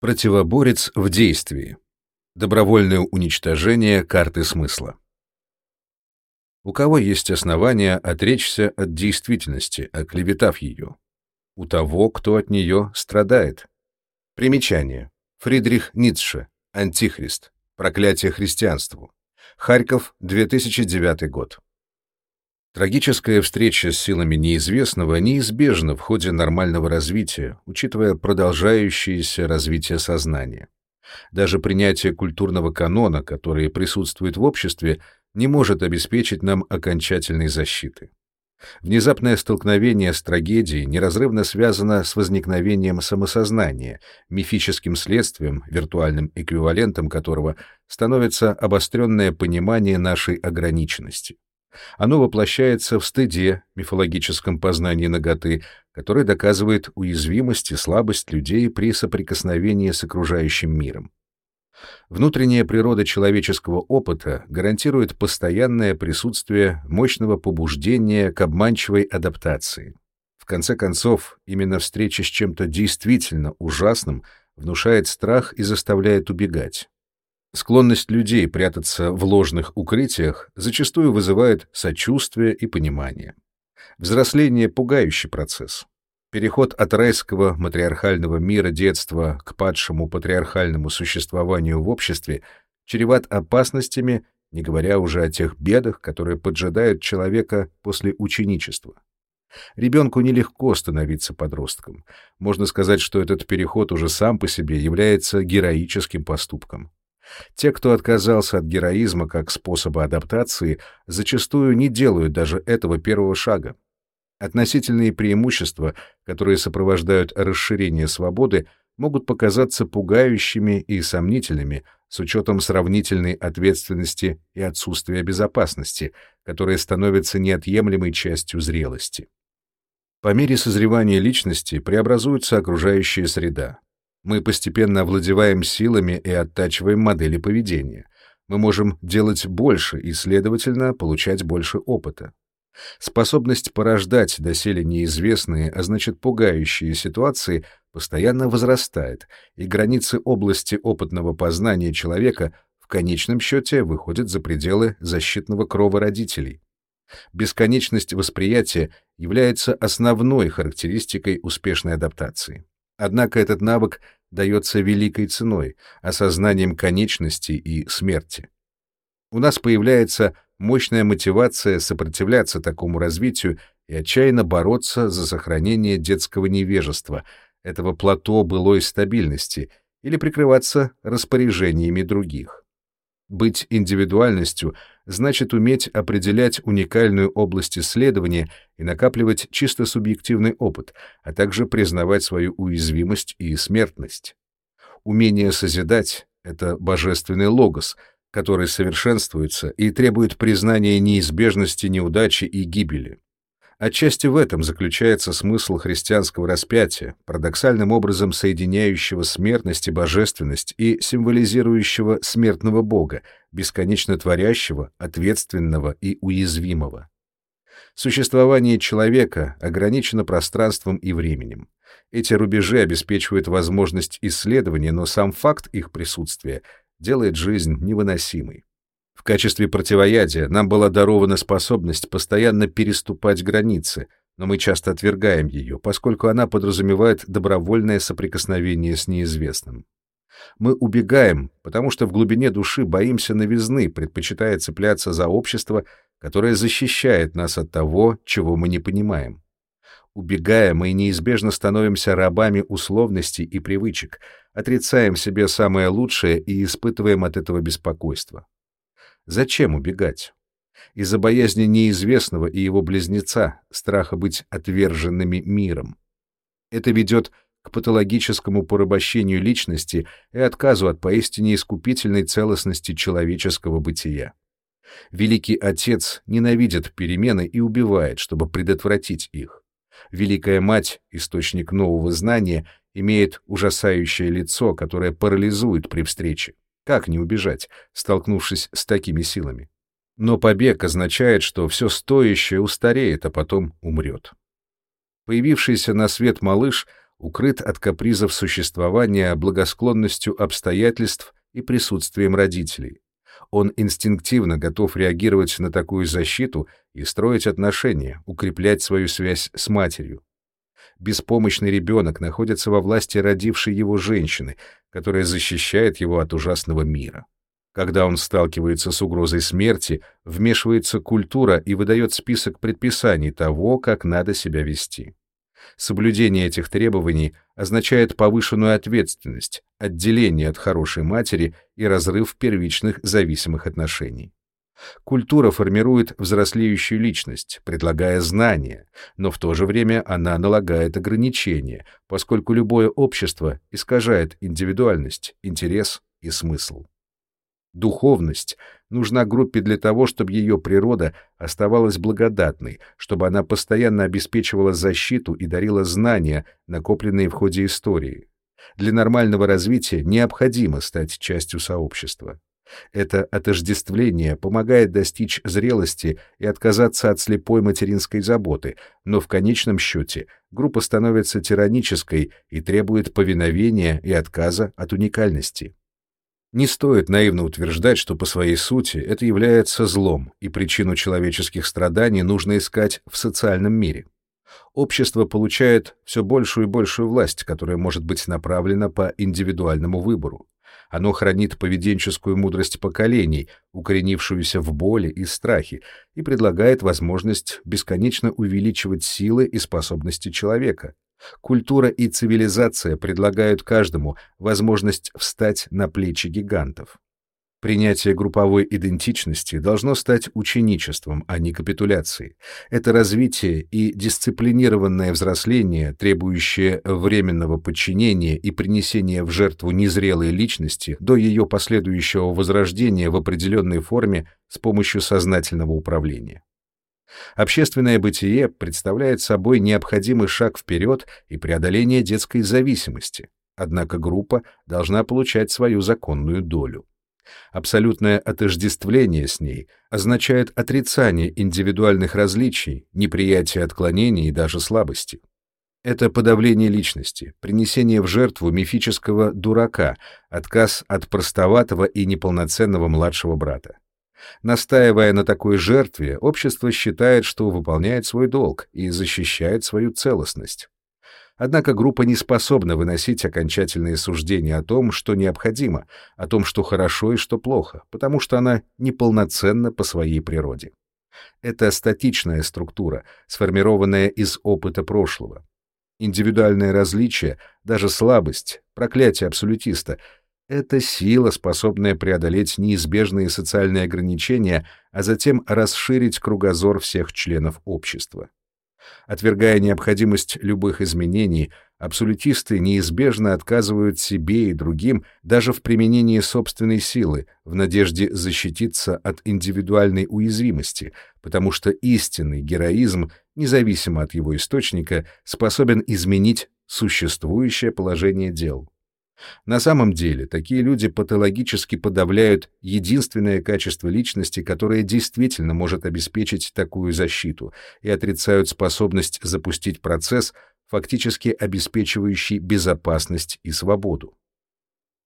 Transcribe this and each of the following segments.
Противоборец в действии. Добровольное уничтожение карты смысла. У кого есть основания отречься от действительности, оклеветав ее? У того, кто от нее страдает. Примечание. Фридрих Ницше. Антихрист. Проклятие христианству. Харьков, 2009 год. Трагическая встреча с силами неизвестного неизбежна в ходе нормального развития, учитывая продолжающееся развитие сознания. Даже принятие культурного канона, который присутствует в обществе, не может обеспечить нам окончательной защиты. Внезапное столкновение с трагедией неразрывно связано с возникновением самосознания, мифическим следствием, виртуальным эквивалентом которого становится обостренное понимание нашей ограниченности. Оно воплощается в стыде, мифологическом познании наготы, который доказывает уязвимость и слабость людей при соприкосновении с окружающим миром. Внутренняя природа человеческого опыта гарантирует постоянное присутствие мощного побуждения к обманчивой адаптации. В конце концов, именно встреча с чем-то действительно ужасным внушает страх и заставляет убегать. Склонность людей прятаться в ложных укрытиях зачастую вызывает сочувствие и понимание. Взросление — пугающий процесс. Переход от райского матриархального мира детства к падшему патриархальному существованию в обществе чреват опасностями, не говоря уже о тех бедах, которые поджидают человека после ученичества. Ребенку нелегко становиться подростком. Можно сказать, что этот переход уже сам по себе является героическим поступком. Те, кто отказался от героизма как способа адаптации, зачастую не делают даже этого первого шага. Относительные преимущества, которые сопровождают расширение свободы, могут показаться пугающими и сомнительными с учетом сравнительной ответственности и отсутствия безопасности, которые становятся неотъемлемой частью зрелости. По мере созревания личности преобразуется окружающая среда. Мы постепенно овладеваем силами и оттачиваем модели поведения. Мы можем делать больше и, следовательно, получать больше опыта. Способность порождать доселе неизвестные, а значит пугающие ситуации, постоянно возрастает, и границы области опытного познания человека в конечном счете выходят за пределы защитного крова родителей. Бесконечность восприятия является основной характеристикой успешной адаптации. Однако этот навык дается великой ценой, осознанием конечности и смерти. У нас появляется мощная мотивация сопротивляться такому развитию и отчаянно бороться за сохранение детского невежества, этого плато былой стабильности, или прикрываться распоряжениями других. Быть индивидуальностью значит уметь определять уникальную область исследования и накапливать чисто субъективный опыт, а также признавать свою уязвимость и смертность. Умение созидать — это божественный логос, который совершенствуется и требует признания неизбежности неудачи и гибели. Отчасти в этом заключается смысл христианского распятия, парадоксальным образом соединяющего смертность и божественность и символизирующего смертного Бога, бесконечно творящего, ответственного и уязвимого. Существование человека ограничено пространством и временем. Эти рубежи обеспечивают возможность исследования, но сам факт их присутствия делает жизнь невыносимой. В качестве противоядия нам была дарована способность постоянно переступать границы, но мы часто отвергаем ее, поскольку она подразумевает добровольное соприкосновение с неизвестным. Мы убегаем, потому что в глубине души боимся новизны, предпочитая цепляться за общество, которое защищает нас от того, чего мы не понимаем. Убегая, мы неизбежно становимся рабами условностей и привычек, отрицаем себе самое лучшее и испытываем от этого беспокойство. Зачем убегать? Из-за боязни неизвестного и его близнеца, страха быть отверженными миром. Это ведет к патологическому порабощению личности и отказу от поистине искупительной целостности человеческого бытия. Великий Отец ненавидит перемены и убивает, чтобы предотвратить их. Великая Мать, источник нового знания, имеет ужасающее лицо, которое парализует при встрече. Как не убежать, столкнувшись с такими силами? Но побег означает, что все стоящее устареет, а потом умрет. Появившийся на свет малыш укрыт от капризов существования благосклонностью обстоятельств и присутствием родителей. Он инстинктивно готов реагировать на такую защиту и строить отношения, укреплять свою связь с матерью. Беспомощный ребенок находится во власти родившей его женщины, которая защищает его от ужасного мира. Когда он сталкивается с угрозой смерти, вмешивается культура и выдает список предписаний того, как надо себя вести. Соблюдение этих требований означает повышенную ответственность, отделение от хорошей матери и разрыв первичных зависимых отношений. Культура формирует взрослеющую личность, предлагая знания, но в то же время она налагает ограничения, поскольку любое общество искажает индивидуальность, интерес и смысл. Духовность нужна группе для того, чтобы ее природа оставалась благодатной, чтобы она постоянно обеспечивала защиту и дарила знания, накопленные в ходе истории. Для нормального развития необходимо стать частью сообщества. Это отождествление помогает достичь зрелости и отказаться от слепой материнской заботы, но в конечном счете группа становится тиранической и требует повиновения и отказа от уникальности. Не стоит наивно утверждать, что по своей сути это является злом, и причину человеческих страданий нужно искать в социальном мире. Общество получает все большую и большую власть, которая может быть направлена по индивидуальному выбору. Оно хранит поведенческую мудрость поколений, укоренившуюся в боли и страхе, и предлагает возможность бесконечно увеличивать силы и способности человека, Культура и цивилизация предлагают каждому возможность встать на плечи гигантов. Принятие групповой идентичности должно стать ученичеством, а не капитуляцией. Это развитие и дисциплинированное взросление, требующее временного подчинения и принесения в жертву незрелой личности до ее последующего возрождения в определенной форме с помощью сознательного управления. Общественное бытие представляет собой необходимый шаг вперед и преодоление детской зависимости, однако группа должна получать свою законную долю. Абсолютное отождествление с ней означает отрицание индивидуальных различий, неприятие отклонений и даже слабости. Это подавление личности, принесение в жертву мифического дурака, отказ от простоватого и неполноценного младшего брата. Настаивая на такой жертве, общество считает, что выполняет свой долг и защищает свою целостность. Однако группа не способна выносить окончательные суждения о том, что необходимо, о том, что хорошо и что плохо, потому что она неполноценна по своей природе. Это статичная структура, сформированная из опыта прошлого. Индивидуальное различие, даже слабость, проклятие абсолютиста это сила, способная преодолеть неизбежные социальные ограничения, а затем расширить кругозор всех членов общества. Отвергая необходимость любых изменений, абсолютисты неизбежно отказывают себе и другим даже в применении собственной силы, в надежде защититься от индивидуальной уязвимости, потому что истинный героизм, независимо от его источника, способен изменить существующее положение дел. На самом деле, такие люди патологически подавляют единственное качество личности, которое действительно может обеспечить такую защиту, и отрицают способность запустить процесс, фактически обеспечивающий безопасность и свободу.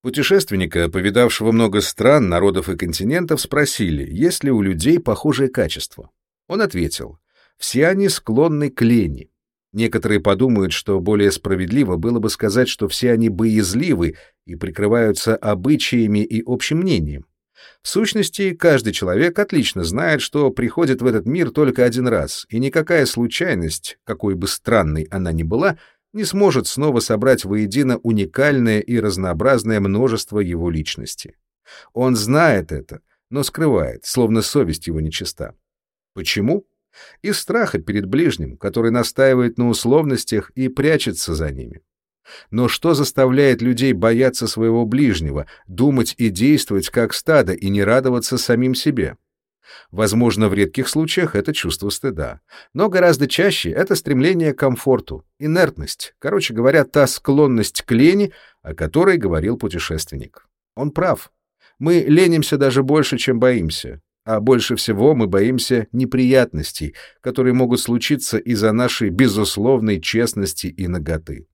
Путешественника, повидавшего много стран, народов и континентов, спросили, есть ли у людей похожие качества. Он ответил, все они склонны к лени, Некоторые подумают, что более справедливо было бы сказать, что все они боязливы и прикрываются обычаями и общим мнением. В сущности, каждый человек отлично знает, что приходит в этот мир только один раз, и никакая случайность, какой бы странной она ни была, не сможет снова собрать воедино уникальное и разнообразное множество его личности. Он знает это, но скрывает, словно совесть его нечиста. Почему? Из страха перед ближним, который настаивает на условностях и прячется за ними. Но что заставляет людей бояться своего ближнего, думать и действовать как стадо и не радоваться самим себе? Возможно, в редких случаях это чувство стыда. Но гораздо чаще это стремление к комфорту, инертность, короче говоря, та склонность к лени, о которой говорил путешественник. Он прав. Мы ленимся даже больше, чем боимся. А больше всего мы боимся неприятностей, которые могут случиться из-за нашей безусловной честности и наготы.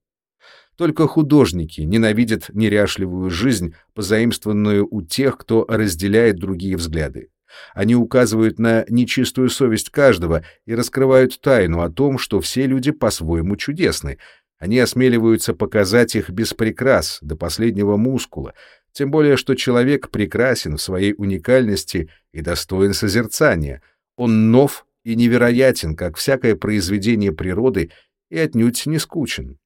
Только художники ненавидят неряшливую жизнь, позаимствованную у тех, кто разделяет другие взгляды. Они указывают на нечистую совесть каждого и раскрывают тайну о том, что все люди по-своему чудесны. Они осмеливаются показать их без прикрас, до последнего мускула, тем более что человек прекрасен в своей уникальности и достоин созерцания. Он нов и невероятен, как всякое произведение природы, и отнюдь не скучен.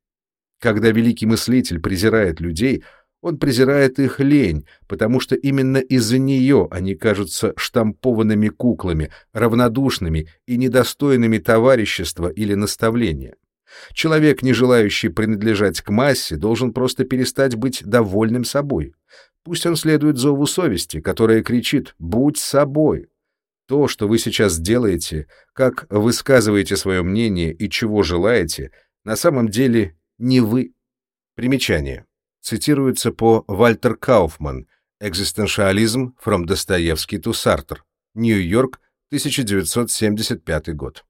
Когда великий мыслитель презирает людей — он презирает их лень, потому что именно из-за нее они кажутся штампованными куклами, равнодушными и недостойными товарищества или наставления. Человек, не желающий принадлежать к массе, должен просто перестать быть довольным собой. Пусть он следует зову совести, которая кричит «Будь собой!». То, что вы сейчас делаете, как высказываете свое мнение и чего желаете, на самом деле не вы. Примечание цитируется по Вальтер Кауфман «Экзистенциализм from Достоевский to Sartre», Нью-Йорк, 1975 год.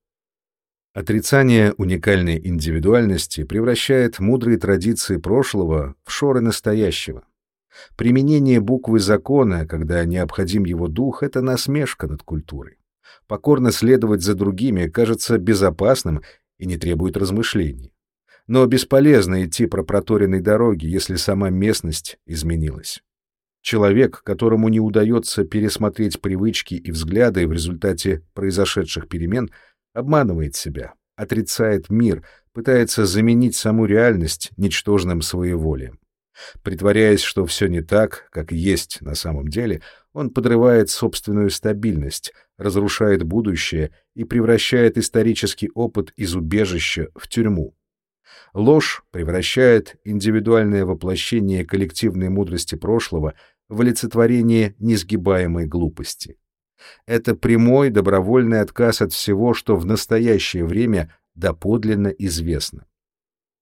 Отрицание уникальной индивидуальности превращает мудрые традиции прошлого в шоры настоящего. Применение буквы закона, когда необходим его дух, — это насмешка над культурой. Покорно следовать за другими кажется безопасным и не требует размышлений но бесполезно идти по проторенной дороге, если сама местность изменилась. Человек, которому не удается пересмотреть привычки и взгляды в результате произошедших перемен, обманывает себя, отрицает мир, пытается заменить саму реальность ничтожным своеволием. Притворяясь, что все не так, как есть на самом деле, он подрывает собственную стабильность, разрушает будущее и превращает исторический опыт из убежища в тюрьму. Ложь превращает индивидуальное воплощение коллективной мудрости прошлого в олицетворение несгибаемой глупости. Это прямой добровольный отказ от всего, что в настоящее время доподлинно известно.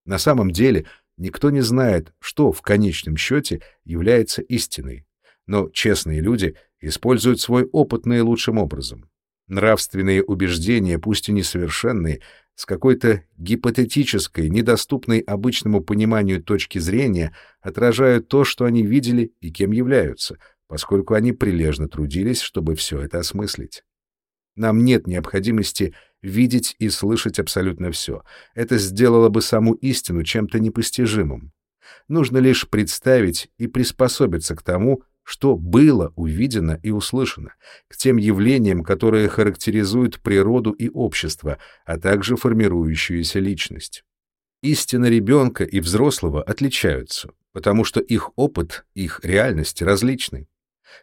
На самом деле никто не знает, что в конечном счете является истиной, но честные люди используют свой опыт наилучшим образом. Нравственные убеждения, пусть и несовершенные, с какой-то гипотетической, недоступной обычному пониманию точки зрения отражают то, что они видели и кем являются, поскольку они прилежно трудились, чтобы все это осмыслить. Нам нет необходимости видеть и слышать абсолютно все. Это сделало бы саму истину чем-то непостижимым. Нужно лишь представить и приспособиться к тому, что было увидено и услышано, к тем явлениям, которые характеризуют природу и общество, а также формирующуюся личность. Истина ребенка и взрослого отличаются, потому что их опыт, их реальность различны.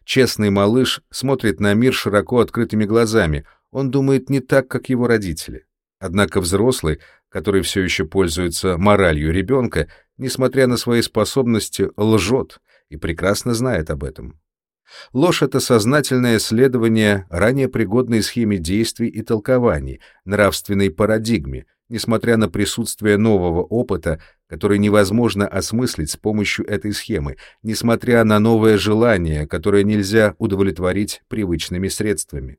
Честный малыш смотрит на мир широко открытыми глазами, он думает не так, как его родители. Однако взрослый, который все еще пользуется моралью ребенка, несмотря на свои способности, лжет, и прекрасно знает об этом. Ложь — это сознательное следование ранее пригодной схеме действий и толкований, нравственной парадигме, несмотря на присутствие нового опыта, который невозможно осмыслить с помощью этой схемы, несмотря на новое желание, которое нельзя удовлетворить привычными средствами.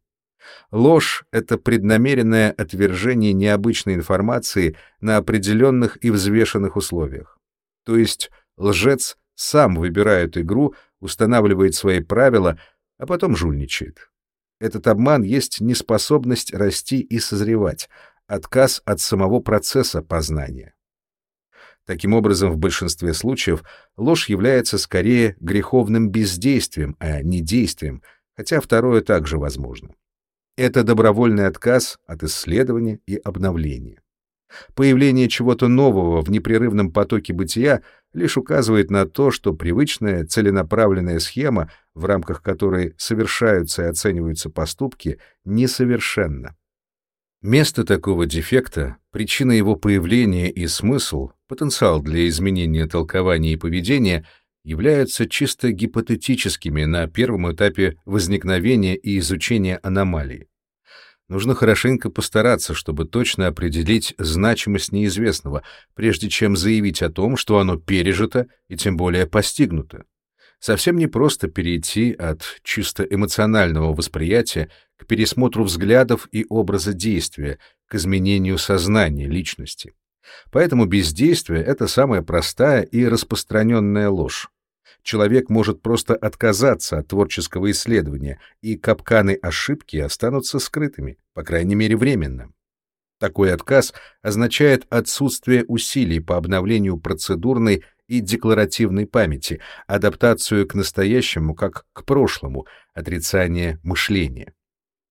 Ложь — это преднамеренное отвержение необычной информации на определенных и взвешенных условиях. То есть лжец сам выбирает игру, устанавливает свои правила, а потом жульничает. Этот обман есть неспособность расти и созревать, отказ от самого процесса познания. Таким образом, в большинстве случаев ложь является скорее греховным бездействием, а не действием, хотя второе также возможно. Это добровольный отказ от исследования и обновления. Появление чего-то нового в непрерывном потоке бытия лишь указывает на то, что привычная целенаправленная схема, в рамках которой совершаются и оцениваются поступки, несовершенна. Место такого дефекта, причина его появления и смысл, потенциал для изменения толкования и поведения являются чисто гипотетическими на первом этапе возникновения и изучения аномалии. Нужно хорошенько постараться, чтобы точно определить значимость неизвестного, прежде чем заявить о том, что оно пережито и тем более постигнуто. Совсем не просто перейти от чисто эмоционального восприятия к пересмотру взглядов и образа действия, к изменению сознания личности. Поэтому бездействие — это самая простая и распространенная ложь. Человек может просто отказаться от творческого исследования, и капканы ошибки останутся скрытыми, по крайней мере временно. Такой отказ означает отсутствие усилий по обновлению процедурной и декларативной памяти, адаптацию к настоящему как к прошлому, отрицание мышления.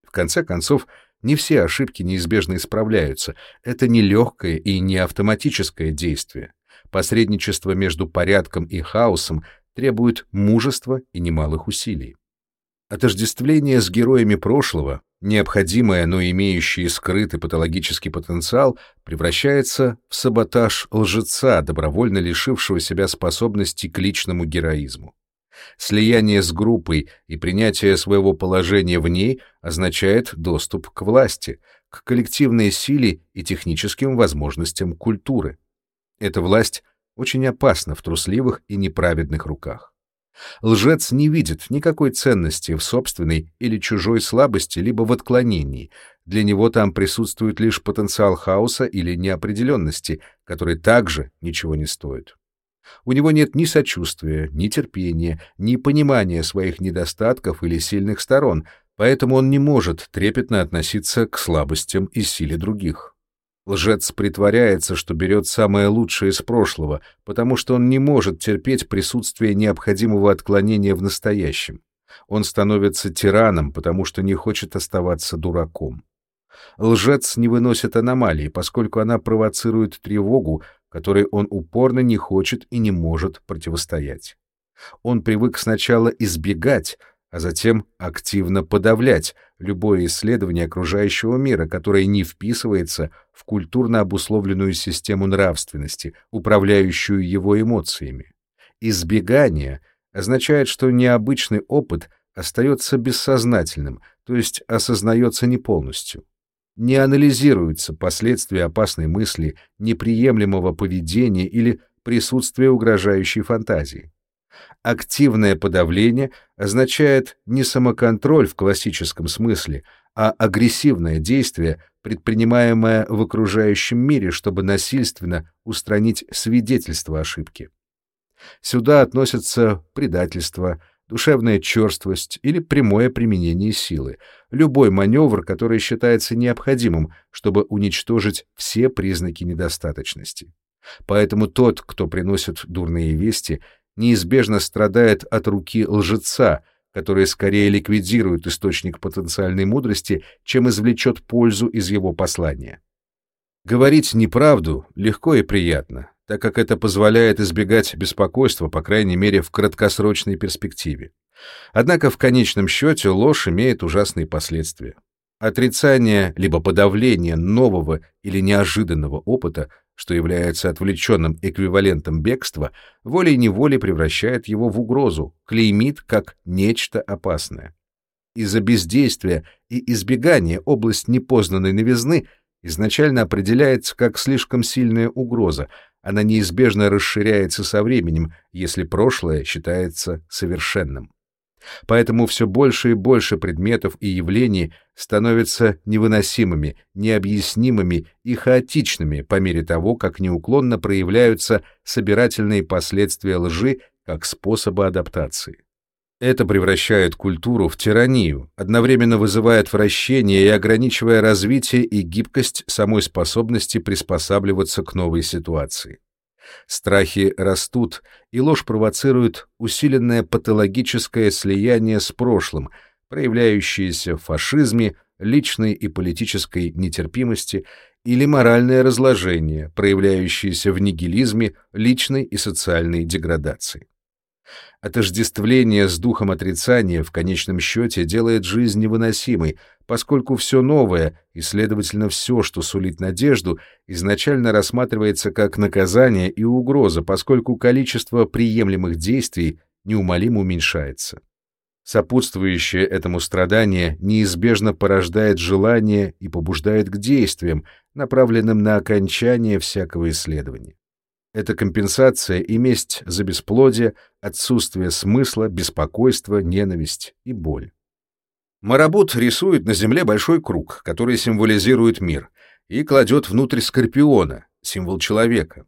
В конце концов, не все ошибки неизбежно исправляются. Это не легкое и не автоматическое действие. Посредничество между порядком и хаосом требует мужества и немалых усилий. Отождествление с героями прошлого, необходимое, но имеющее скрытый патологический потенциал, превращается в саботаж лжеца, добровольно лишившего себя способности к личному героизму. Слияние с группой и принятие своего положения в ней означает доступ к власти, к коллективной силе и техническим возможностям культуры. Эта власть очень опасна в трусливых и неправедных руках. Лжец не видит никакой ценности в собственной или чужой слабости, либо в отклонении. Для него там присутствует лишь потенциал хаоса или неопределенности, который также ничего не стоит. У него нет ни сочувствия, ни терпения, ни понимания своих недостатков или сильных сторон, поэтому он не может трепетно относиться к слабостям и силе других. Лжец притворяется, что берет самое лучшее из прошлого, потому что он не может терпеть присутствие необходимого отклонения в настоящем. Он становится тираном, потому что не хочет оставаться дураком. Лжец не выносит аномалии, поскольку она провоцирует тревогу, которой он упорно не хочет и не может противостоять. Он привык сначала избегать, а затем активно подавлять любое исследование окружающего мира, которое не вписывается в культурно обусловленную систему нравственности, управляющую его эмоциями. Избегание означает, что необычный опыт остается бессознательным, то есть осознается не полностью не анализируются последствия опасной мысли, неприемлемого поведения или присутствия угрожающей фантазии. Активное подавление означает не самоконтроль в классическом смысле, а агрессивное действие, предпринимаемое в окружающем мире, чтобы насильственно устранить свидетельство ошибки. Сюда относятся предательство, душевная черствость или прямое применение силы, любой маневр, который считается необходимым, чтобы уничтожить все признаки недостаточности. Поэтому тот, кто приносит дурные вести, неизбежно страдает от руки лжеца, который скорее ликвидирует источник потенциальной мудрости, чем извлечет пользу из его послания. Говорить неправду легко и приятно, так как это позволяет избегать беспокойства, по крайней мере, в краткосрочной перспективе. Однако в конечном счете ложь имеет ужасные последствия. Отрицание либо подавление нового или неожиданного опыта, что является отвлеченным эквивалентом бегства, волей-неволей превращает его в угрозу, клеймит как нечто опасное. Из-за бездействия и избегания область непознанной новизны изначально определяется как слишком сильная угроза, она неизбежно расширяется со временем, если прошлое считается совершенным. Поэтому все больше и больше предметов и явлений становятся невыносимыми, необъяснимыми и хаотичными по мере того, как неуклонно проявляются собирательные последствия лжи как способа адаптации. Это превращает культуру в тиранию, одновременно вызывая отвращение и ограничивая развитие и гибкость самой способности приспосабливаться к новой ситуации. Страхи растут, и ложь провоцирует усиленное патологическое слияние с прошлым, проявляющееся в фашизме, личной и политической нетерпимости или моральное разложение, проявляющееся в нигилизме, личной и социальной деградации. Отождествление с духом отрицания в конечном счете делает жизнь невыносимой, поскольку все новое, и, следовательно, все, что сулит надежду, изначально рассматривается как наказание и угроза, поскольку количество приемлемых действий неумолимо уменьшается. Сопутствующее этому страдание неизбежно порождает желание и побуждает к действиям, направленным на окончание всякого исследования. Это компенсация и месть за бесплодие, отсутствие смысла, беспокойство, ненависть и боль. Марабут рисует на земле большой круг, который символизирует мир, и кладет внутрь скорпиона, символ человека.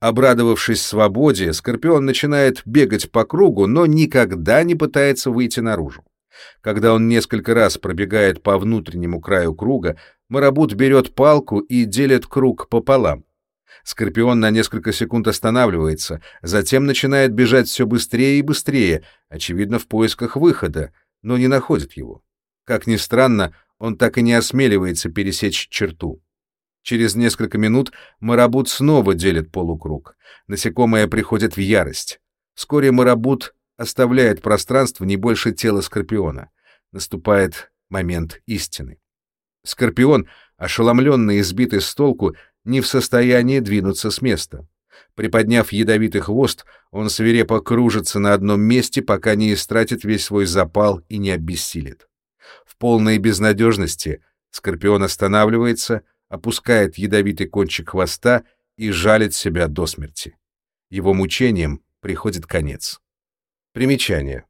Обрадовавшись свободе, скорпион начинает бегать по кругу, но никогда не пытается выйти наружу. Когда он несколько раз пробегает по внутреннему краю круга, марабут берет палку и делит круг пополам. Скорпион на несколько секунд останавливается, затем начинает бежать все быстрее и быстрее, очевидно, в поисках выхода, но не находит его. Как ни странно, он так и не осмеливается пересечь черту. Через несколько минут марабут снова делит полукруг. Насекомое приходит в ярость. Вскоре марабут оставляет пространство не больше тела скорпиона. Наступает момент истины. Скорпион, ошеломленный и сбитый с толку, не в состоянии двинуться с места. Приподняв ядовитый хвост, он свирепо кружится на одном месте, пока не истратит весь свой запал и не обессилит. В полной безнадежности скорпион останавливается, опускает ядовитый кончик хвоста и жалит себя до смерти. Его мучением приходит конец. Примечание.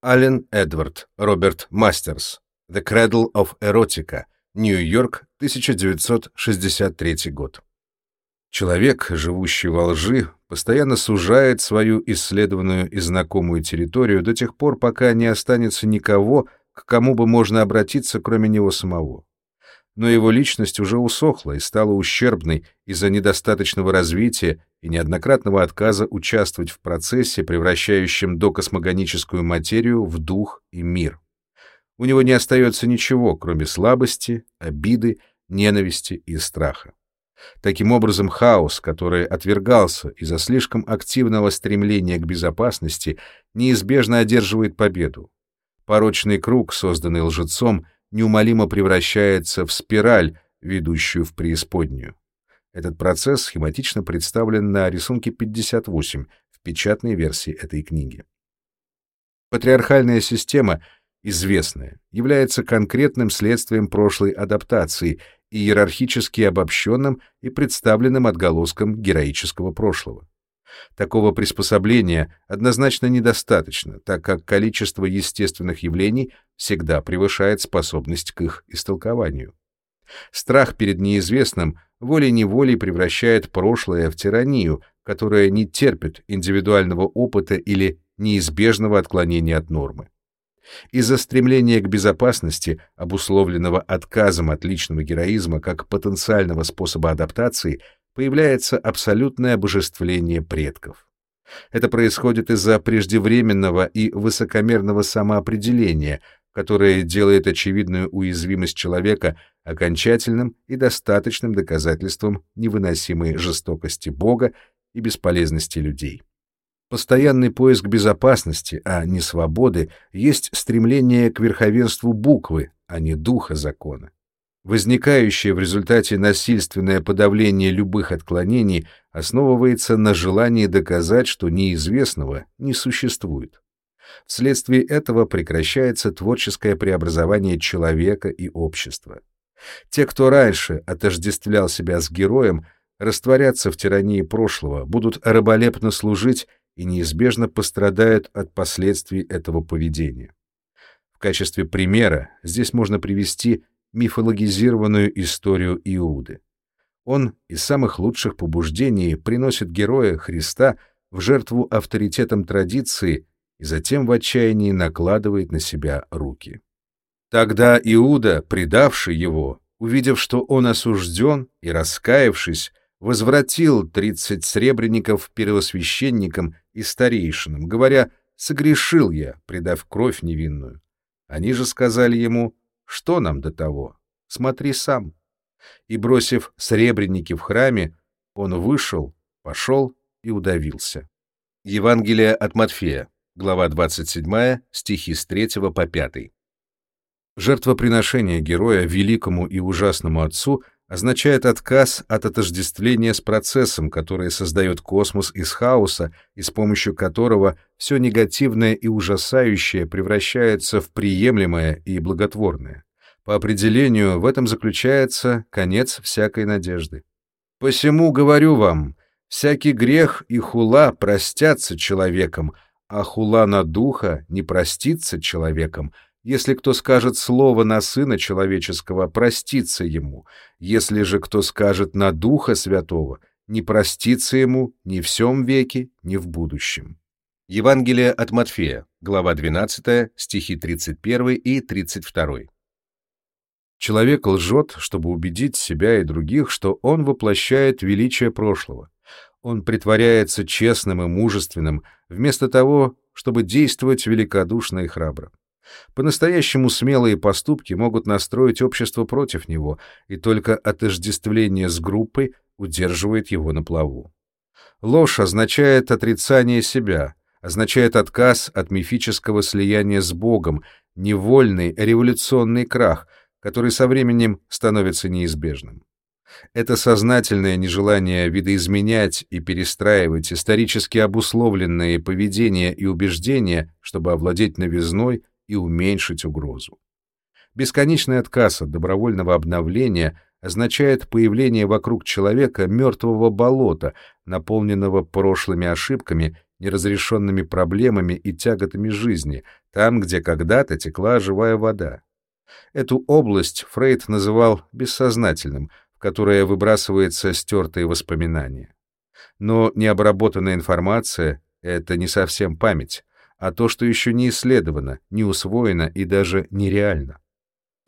Аллен Эдвард, Роберт Мастерс. The Cradle of Erotica. Нью-Йорк, 1963 год. Человек, живущий во лжи, постоянно сужает свою исследованную и знакомую территорию до тех пор, пока не останется никого, к кому бы можно обратиться, кроме него самого. Но его личность уже усохла и стала ущербной из-за недостаточного развития и неоднократного отказа участвовать в процессе, превращающем докосмогоническую материю в дух и мир. У него не остается ничего, кроме слабости, обиды, ненависти и страха. Таким образом, хаос, который отвергался из-за слишком активного стремления к безопасности, неизбежно одерживает победу. Порочный круг, созданный лжецом, неумолимо превращается в спираль, ведущую в преисподнюю. Этот процесс схематично представлен на рисунке 58 в печатной версии этой книги. Патриархальная система, известная, является конкретным следствием прошлой адаптации иерархически обобщенным и представленным отголоском героического прошлого. Такого приспособления однозначно недостаточно, так как количество естественных явлений всегда превышает способность к их истолкованию. Страх перед неизвестным волей-неволей превращает прошлое в тиранию, которая не терпит индивидуального опыта или неизбежного отклонения от нормы. Из-за стремления к безопасности, обусловленного отказом от личного героизма как потенциального способа адаптации, появляется абсолютное обожествление предков. Это происходит из-за преждевременного и высокомерного самоопределения, которое делает очевидную уязвимость человека окончательным и достаточным доказательством невыносимой жестокости Бога и бесполезности людей. Постоянный поиск безопасности, а не свободы, есть стремление к верховенству буквы, а не духа закона. Возникающее в результате насильственное подавление любых отклонений основывается на желании доказать, что неизвестного не существует. Вследствие этого прекращается творческое преобразование человека и общества. Те, кто раньше отождествлял себя с героем, растворятся в тирании прошлого, будут раболепно служить и неизбежно пострадают от последствий этого поведения. В качестве примера здесь можно привести мифологизированную историю Иуды. Он из самых лучших побуждений приносит героя Христа в жертву авторитетам традиции и затем в отчаянии накладывает на себя руки. Тогда Иуда, предавший его, увидев, что он осужден и раскаявшись, возвратил тридцать сребреников первосвященникам и старейшинам, говоря, «Согрешил я, предав кровь невинную». Они же сказали ему, «Что нам до того? Смотри сам». И, бросив сребреники в храме, он вышел, пошел и удавился. Евангелие от Матфея, глава 27, стихи с 3 по 5. Жертвоприношение героя великому и ужасному отцу означает отказ от отождествления с процессом, который создает космос из хаоса и с помощью которого все негативное и ужасающее превращается в приемлемое и благотворное. По определению, в этом заключается конец всякой надежды. «Посему говорю вам, всякий грех и хула простятся человеком, а хула на духа не простится человеком, Если кто скажет слово на Сына Человеческого, простится ему. Если же кто скажет на Духа Святого, не простится ему ни в сем веке, ни в будущем. Евангелие от Матфея, глава 12, стихи 31 и 32. Человек лжет, чтобы убедить себя и других, что он воплощает величие прошлого. Он притворяется честным и мужественным, вместо того, чтобы действовать великодушно и храбро. По-настоящему смелые поступки могут настроить общество против него, и только отождествление с группой удерживает его на плаву. Ложь означает отрицание себя, означает отказ от мифического слияния с Богом, невольный революционный крах, который со временем становится неизбежным. Это сознательное нежелание видоизменять и перестраивать исторически обусловленные поведения и убеждения, чтобы овладеть новизной и уменьшить угрозу. Бесконечный отказ от добровольного обновления означает появление вокруг человека мертвого болота, наполненного прошлыми ошибками, неразрешенными проблемами и тяготами жизни, там, где когда-то текла живая вода. Эту область Фрейд называл бессознательным, в которое выбрасывается стертые воспоминания. Но необработанная информация — это не совсем память, а то, что еще не исследовано, не усвоено и даже нереально.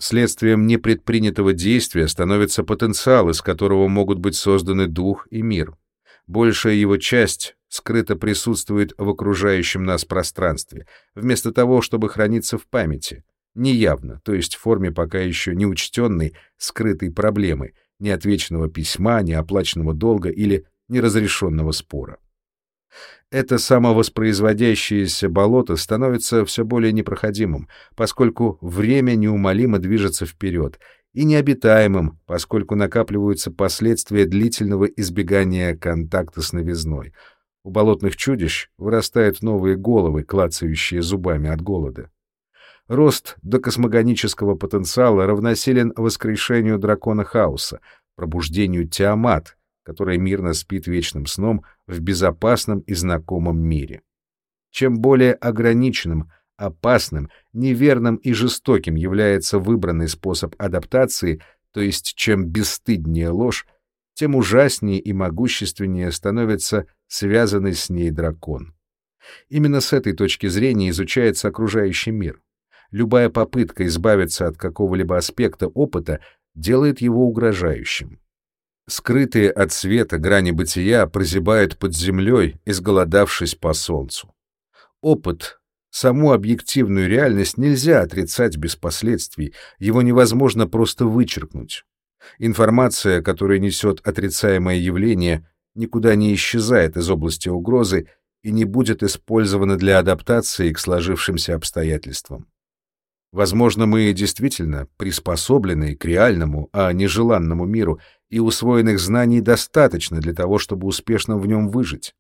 Следствием непредпринятого действия становится потенциал, из которого могут быть созданы дух и мир. Большая его часть скрыто присутствует в окружающем нас пространстве, вместо того, чтобы храниться в памяти, неявно, то есть в форме пока еще не учтенной, скрытой проблемы, неотвеченного письма, неоплаченного долга или неразрешенного спора это самовоспроизводящееся болото становится все более непроходимым, поскольку время неумолимо движется вперед, и необитаемым, поскольку накапливаются последствия длительного избегания контакта с новизной. У болотных чудищ вырастают новые головы, клацающие зубами от голода. Рост до космогонического потенциала равносилен воскрешению дракона хаоса, пробуждению Тиамат — которая мирно спит вечным сном в безопасном и знакомом мире. Чем более ограниченным, опасным, неверным и жестоким является выбранный способ адаптации, то есть чем бесстыднее ложь, тем ужаснее и могущественнее становится связанный с ней дракон. Именно с этой точки зрения изучается окружающий мир. Любая попытка избавиться от какого-либо аспекта опыта делает его угрожающим. Скрытые от света грани бытия прозябают под землей, изголодавшись по солнцу. Опыт, саму объективную реальность нельзя отрицать без последствий, его невозможно просто вычеркнуть. Информация, которая несет отрицаемое явление, никуда не исчезает из области угрозы и не будет использована для адаптации к сложившимся обстоятельствам. Возможно, мы действительно приспособлены к реальному, а не желанному миру, и усвоенных знаний достаточно для того, чтобы успешно в нем выжить.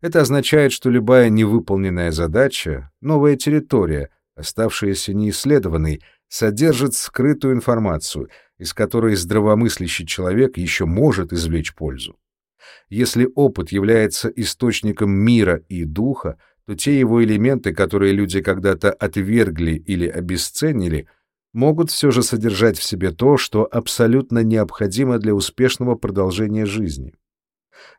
Это означает, что любая невыполненная задача, новая территория, оставшаяся неисследованной, содержит скрытую информацию, из которой здравомыслящий человек еще может извлечь пользу. Если опыт является источником мира и духа, то те его элементы, которые люди когда-то отвергли или обесценили, могут все же содержать в себе то, что абсолютно необходимо для успешного продолжения жизни.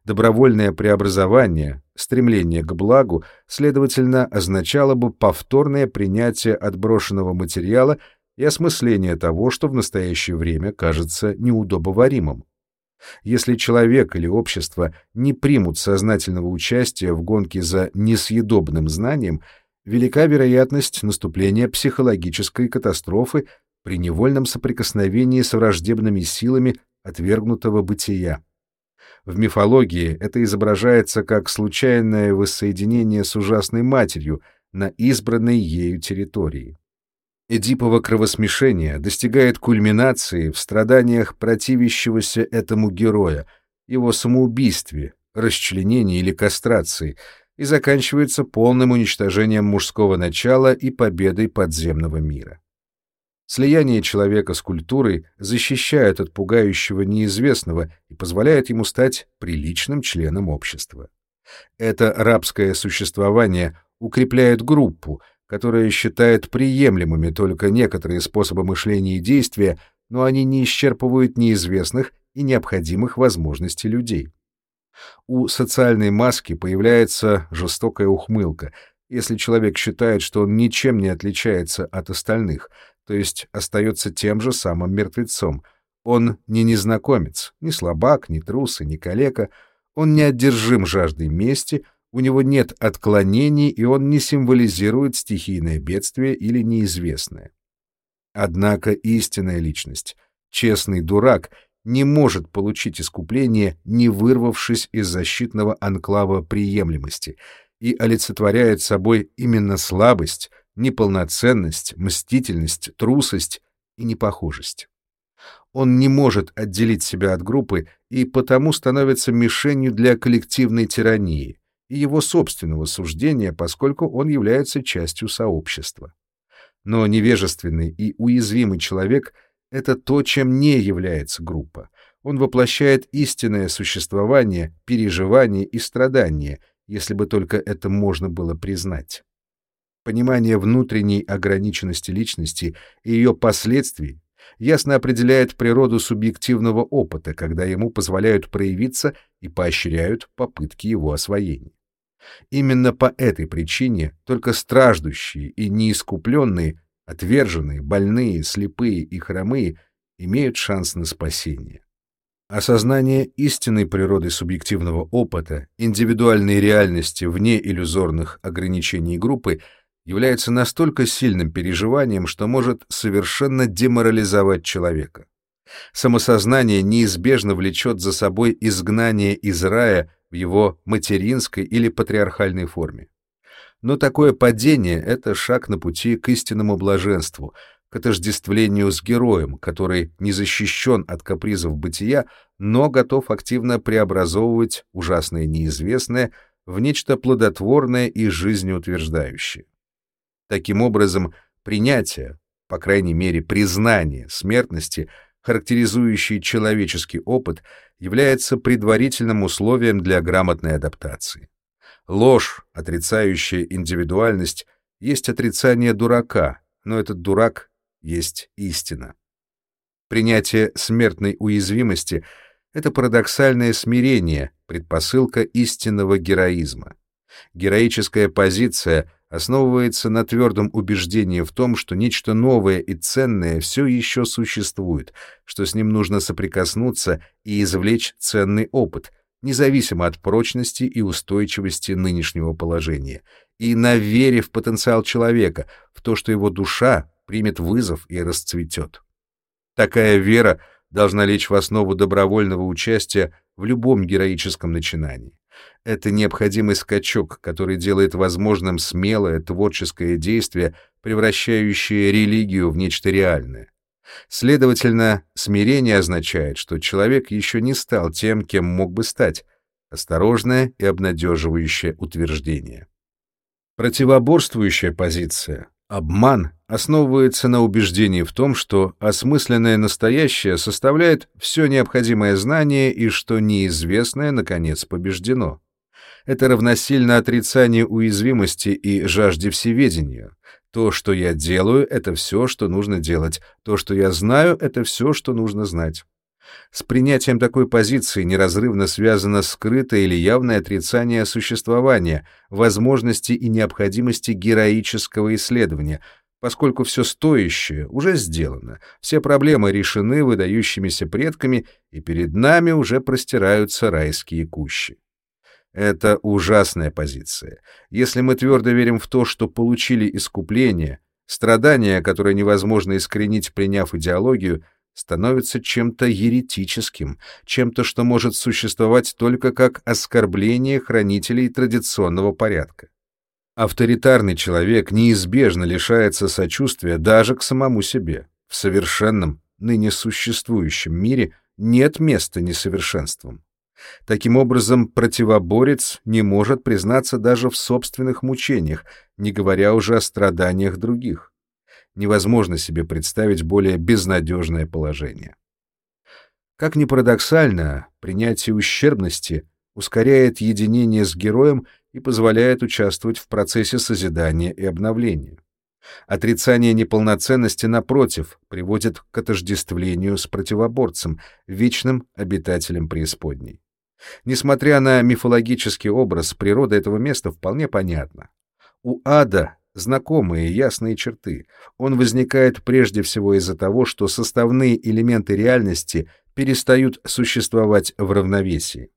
Добровольное преобразование, стремление к благу, следовательно, означало бы повторное принятие отброшенного материала и осмысление того, что в настоящее время кажется неудобоваримым. Если человек или общество не примут сознательного участия в гонке за несъедобным знанием, велика вероятность наступления психологической катастрофы при невольном соприкосновении с враждебными силами отвергнутого бытия. В мифологии это изображается как случайное воссоединение с ужасной матерью на избранной ею территории. Эдипово кровосмешение достигает кульминации в страданиях противящегося этому героя, его самоубийстве, расчленении или кастрации, и заканчивается полным уничтожением мужского начала и победой подземного мира. Слияние человека с культурой защищает от пугающего неизвестного и позволяет ему стать приличным членом общества. Это рабское существование укрепляет группу, которое считает приемлемыми только некоторые способы мышления и действия, но они не исчерпывают неизвестных и необходимых возможностей людей. У социальной маски появляется жестокая ухмылка, если человек считает, что он ничем не отличается от остальных, то есть остается тем же самым мертвецом. Он не незнакомец, не слабак, не трус и не калека, он не одержим жаждой мести, у него нет отклонений, и он не символизирует стихийное бедствие или неизвестное. Однако истинная личность, честный дурак, не может получить искупление, не вырвавшись из защитного анклава приемлемости, и олицетворяет собой именно слабость, неполноценность, мстительность, трусость и непохожесть. Он не может отделить себя от группы и потому становится мишенью для коллективной тирании и его собственного суждения, поскольку он является частью сообщества. Но невежественный и уязвимый человек — это то, чем не является группа. Он воплощает истинное существование, переживание и страдание, если бы только это можно было признать. Понимание внутренней ограниченности личности и ее последствий ясно определяет природу субъективного опыта, когда ему позволяют проявиться и поощряют попытки его освоения. Именно по этой причине только страждущие и неискупленные, отверженные, больные, слепые и хромые имеют шанс на спасение. Осознание истинной природы субъективного опыта, индивидуальной реальности вне иллюзорных ограничений группы является настолько сильным переживанием, что может совершенно деморализовать человека. Самосознание неизбежно влечет за собой изгнание из рая в его материнской или патриархальной форме. Но такое падение — это шаг на пути к истинному блаженству, к отождествлению с героем, который не защищен от капризов бытия, но готов активно преобразовывать ужасное неизвестное в нечто плодотворное и жизнеутверждающее. Таким образом, принятие, по крайней мере признание смертности — характеризующий человеческий опыт, является предварительным условием для грамотной адаптации. Ложь, отрицающая индивидуальность, есть отрицание дурака, но этот дурак есть истина. Принятие смертной уязвимости — это парадоксальное смирение, предпосылка истинного героизма. Героическая позиция основывается на твердом убеждении в том, что нечто новое и ценное все еще существует, что с ним нужно соприкоснуться и извлечь ценный опыт, независимо от прочности и устойчивости нынешнего положения, и на вере в потенциал человека, в то, что его душа примет вызов и расцветет. Такая вера должна лечь в основу добровольного участия в любом героическом начинании. Это необходимый скачок, который делает возможным смелое творческое действие, превращающее религию в нечто реальное. Следовательно, смирение означает, что человек еще не стал тем, кем мог бы стать. Осторожное и обнадеживающее утверждение. Противоборствующая позиция, обман, основывается на убеждении в том, что осмысленное настоящее составляет все необходимое знание и что неизвестное, наконец, побеждено. Это равносильно отрицанию уязвимости и жажде всеведения. То, что я делаю, — это все, что нужно делать. То, что я знаю, — это все, что нужно знать. С принятием такой позиции неразрывно связано скрытое или явное отрицание существования, возможности и необходимости героического исследования — поскольку все стоящее уже сделано, все проблемы решены выдающимися предками, и перед нами уже простираются райские кущи. Это ужасная позиция. Если мы твердо верим в то, что получили искупление, страдания, которое невозможно искоренить, приняв идеологию, становится чем-то еретическим, чем-то, что может существовать только как оскорбление хранителей традиционного порядка. Авторитарный человек неизбежно лишается сочувствия даже к самому себе. В совершенном, ныне существующем мире нет места несовершенствам. Таким образом, противоборец не может признаться даже в собственных мучениях, не говоря уже о страданиях других. Невозможно себе представить более безнадежное положение. Как ни парадоксально, принятие ущербности ускоряет единение с героем и позволяет участвовать в процессе созидания и обновления. Отрицание неполноценности, напротив, приводит к отождествлению с противоборцем, вечным обитателем преисподней. Несмотря на мифологический образ, природа этого места вполне понятна. У ада знакомые ясные черты. Он возникает прежде всего из-за того, что составные элементы реальности перестают существовать в равновесии.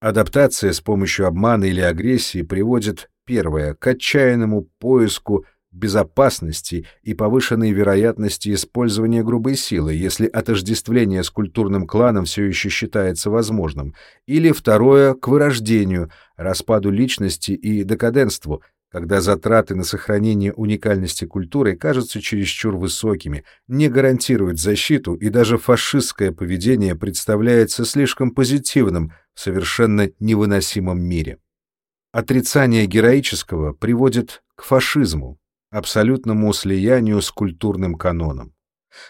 Адаптация с помощью обмана или агрессии приводит, первое, к отчаянному поиску безопасности и повышенной вероятности использования грубой силы, если отождествление с культурным кланом все еще считается возможным, или второе — к вырождению, распаду личности и декаденству, когда затраты на сохранение уникальности культуры кажутся чересчур высокими, не гарантируют защиту, и даже фашистское поведение представляется слишком позитивным в совершенно невыносимом мире. Отрицание героического приводит к фашизму, абсолютному слиянию с культурным каноном.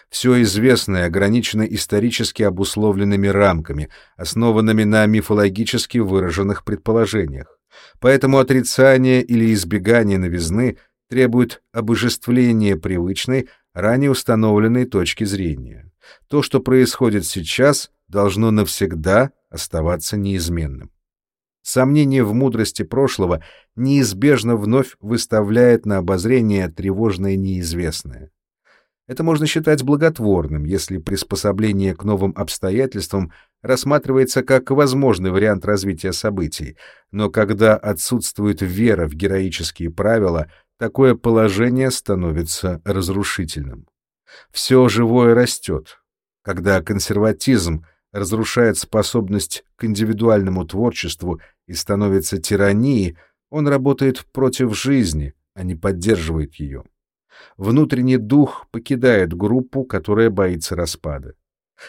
Все известное ограничено исторически обусловленными рамками, основанными на мифологически выраженных предположениях. Поэтому отрицание или избегание новизны требует обожествления привычной, ранее установленной точки зрения. То, что происходит сейчас, должно навсегда оставаться неизменным. Сомнение в мудрости прошлого неизбежно вновь выставляет на обозрение тревожное неизвестное. Это можно считать благотворным, если приспособление к новым обстоятельствам рассматривается как возможный вариант развития событий, но когда отсутствует вера в героические правила, такое положение становится разрушительным. Все живое растет. Когда консерватизм разрушает способность к индивидуальному творчеству и становится тиранией, он работает против жизни, а не поддерживает ее. Внутренний дух покидает группу, которая боится распада.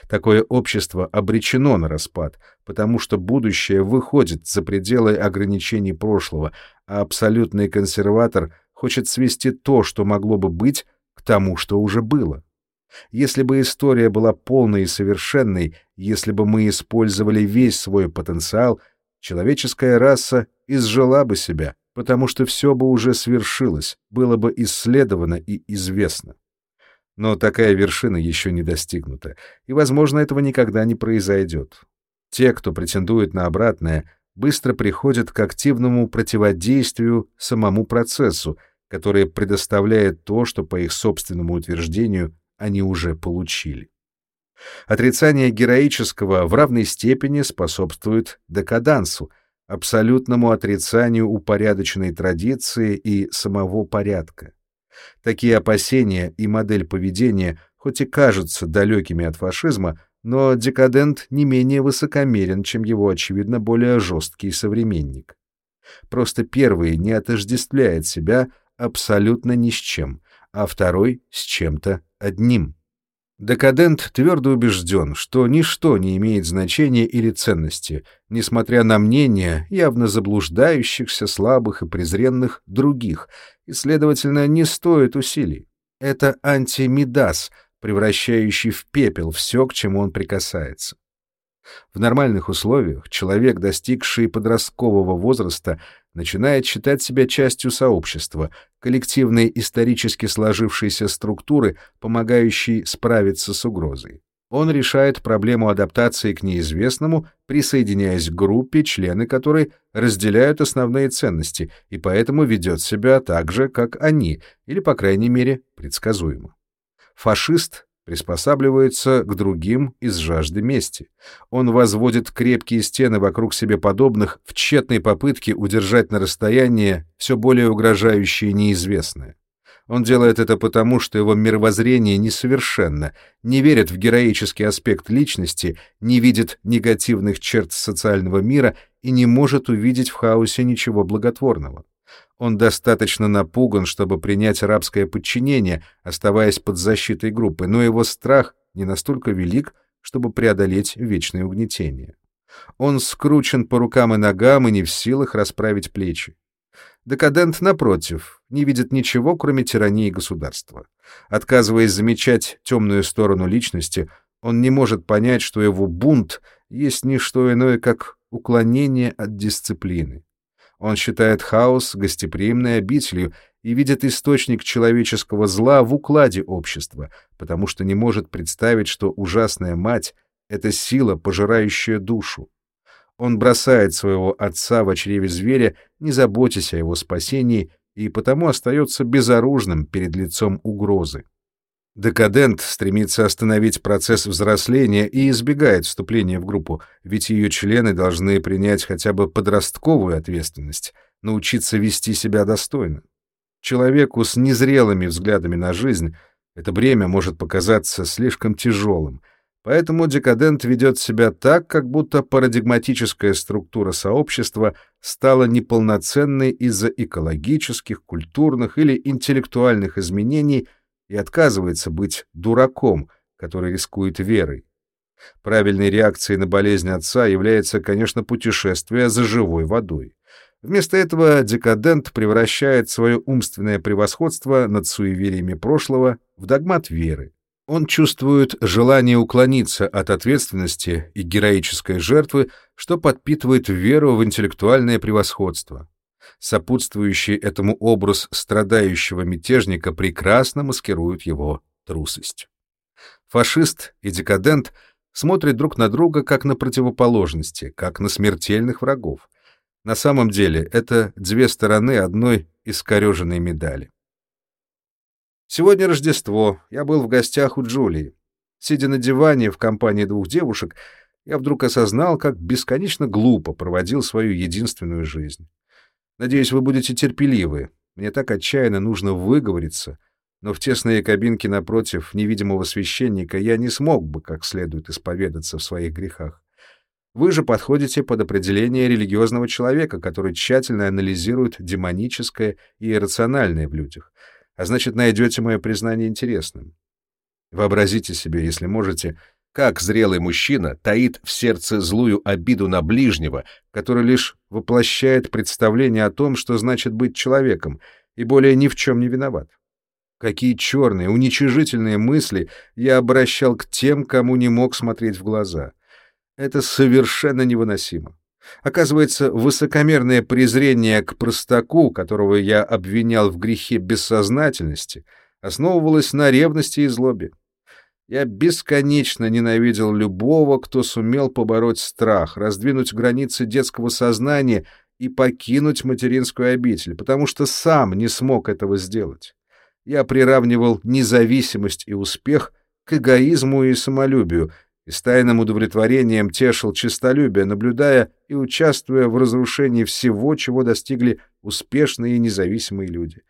Такое общество обречено на распад, потому что будущее выходит за пределы ограничений прошлого, а абсолютный консерватор хочет свести то, что могло бы быть, к тому, что уже было. Если бы история была полной и совершенной, если бы мы использовали весь свой потенциал, человеческая раса изжила бы себя, потому что все бы уже свершилось, было бы исследовано и известно. Но такая вершина еще не достигнута, и, возможно, этого никогда не произойдет. Те, кто претендует на обратное, быстро приходят к активному противодействию самому процессу, который предоставляет то, что, по их собственному утверждению, они уже получили. Отрицание героического в равной степени способствует декадансу, абсолютному отрицанию упорядоченной традиции и самого порядка. Такие опасения и модель поведения хоть и кажутся далекими от фашизма, но декадент не менее высокомерен, чем его, очевидно, более жесткий современник. Просто первый не отождествляет себя абсолютно ни с чем, а второй — с чем-то одним. Декадент твердо убежден, что ничто не имеет значения или ценности, несмотря на мнения явно заблуждающихся, слабых и презренных других, и, следовательно, не стоит усилий. Это антимидас, превращающий в пепел все, к чему он прикасается. В нормальных условиях человек, достигший подросткового возраста, начинает считать себя частью сообщества, коллективной исторически сложившейся структуры, помогающей справиться с угрозой. Он решает проблему адаптации к неизвестному, присоединяясь к группе, члены которой разделяют основные ценности, и поэтому ведет себя так же, как они, или, по крайней мере, предсказуемо. Фашист приспосабливается к другим из жажды мести. Он возводит крепкие стены вокруг себе подобных в тщетной попытке удержать на расстоянии все более угрожающее неизвестное. Он делает это потому, что его мировоззрение несовершенно, не верит в героический аспект личности, не видит негативных черт социального мира и не может увидеть в хаосе ничего благотворного. Он достаточно напуган, чтобы принять рабское подчинение, оставаясь под защитой группы, но его страх не настолько велик, чтобы преодолеть вечное угнетение. Он скручен по рукам и ногам и не в силах расправить плечи. Декадент, напротив, не видит ничего, кроме тирании государства. Отказываясь замечать темную сторону личности, он не может понять, что его бунт есть не что иное, как уклонение от дисциплины. Он считает хаос гостеприимной обителью и видит источник человеческого зла в укладе общества, потому что не может представить, что ужасная мать — это сила, пожирающая душу. Он бросает своего отца в чреве зверя, не заботясь о его спасении, и потому остается безоружным перед лицом угрозы. Декадент стремится остановить процесс взросления и избегает вступления в группу, ведь ее члены должны принять хотя бы подростковую ответственность, научиться вести себя достойно. Человеку с незрелыми взглядами на жизнь это бремя может показаться слишком тяжелым, поэтому декадент ведет себя так, как будто парадигматическая структура сообщества стала неполноценной из-за экологических, культурных или интеллектуальных изменений – и отказывается быть дураком, который рискует верой. Правильной реакцией на болезнь отца является, конечно, путешествие за живой водой. Вместо этого декадент превращает свое умственное превосходство над суевериями прошлого в догмат веры. Он чувствует желание уклониться от ответственности и героической жертвы, что подпитывает веру в интеллектуальное превосходство. Сопутствующий этому образ страдающего мятежника прекрасно маскирует его трусость. Фашист и декадент смотрят друг на друга как на противоположности, как на смертельных врагов. На самом деле это две стороны одной искореженной медали. Сегодня Рождество, я был в гостях у Джулии. Сидя на диване в компании двух девушек, я вдруг осознал, как бесконечно глупо проводил свою единственную жизнь. Надеюсь, вы будете терпеливы. Мне так отчаянно нужно выговориться, но в тесные кабинки напротив невидимого священника я не смог бы как следует исповедаться в своих грехах. Вы же подходите под определение религиозного человека, который тщательно анализирует демоническое и иррациональное в людях, а значит, найдете мое признание интересным. Вообразите себе, если можете, как зрелый мужчина таит в сердце злую обиду на ближнего, который лишь воплощает представление о том, что значит быть человеком, и более ни в чем не виноват. Какие черные, уничижительные мысли я обращал к тем, кому не мог смотреть в глаза. Это совершенно невыносимо. Оказывается, высокомерное презрение к простаку, которого я обвинял в грехе бессознательности, основывалось на ревности и злобе. Я бесконечно ненавидел любого, кто сумел побороть страх, раздвинуть границы детского сознания и покинуть материнскую обитель, потому что сам не смог этого сделать. Я приравнивал независимость и успех к эгоизму и самолюбию, и с тайным удовлетворением тешил честолюбие, наблюдая и участвуя в разрушении всего, чего достигли успешные и независимые люди.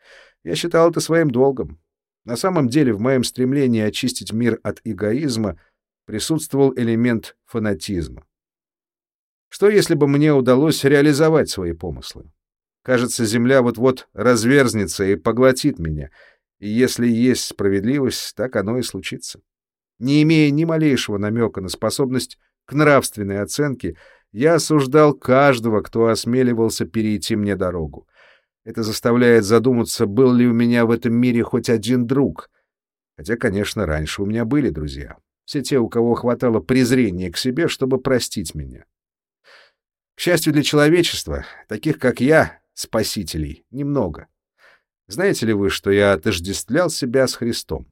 Я считал это своим долгом. На самом деле в моем стремлении очистить мир от эгоизма присутствовал элемент фанатизма. Что если бы мне удалось реализовать свои помыслы? Кажется, земля вот-вот разверзнется и поглотит меня, и если есть справедливость, так оно и случится. Не имея ни малейшего намека на способность к нравственной оценке, я осуждал каждого, кто осмеливался перейти мне дорогу. Это заставляет задуматься, был ли у меня в этом мире хоть один друг. Хотя, конечно, раньше у меня были друзья. Все те, у кого хватало презрения к себе, чтобы простить меня. К счастью для человечества, таких как я, спасителей, немного. Знаете ли вы, что я отождествлял себя с Христом?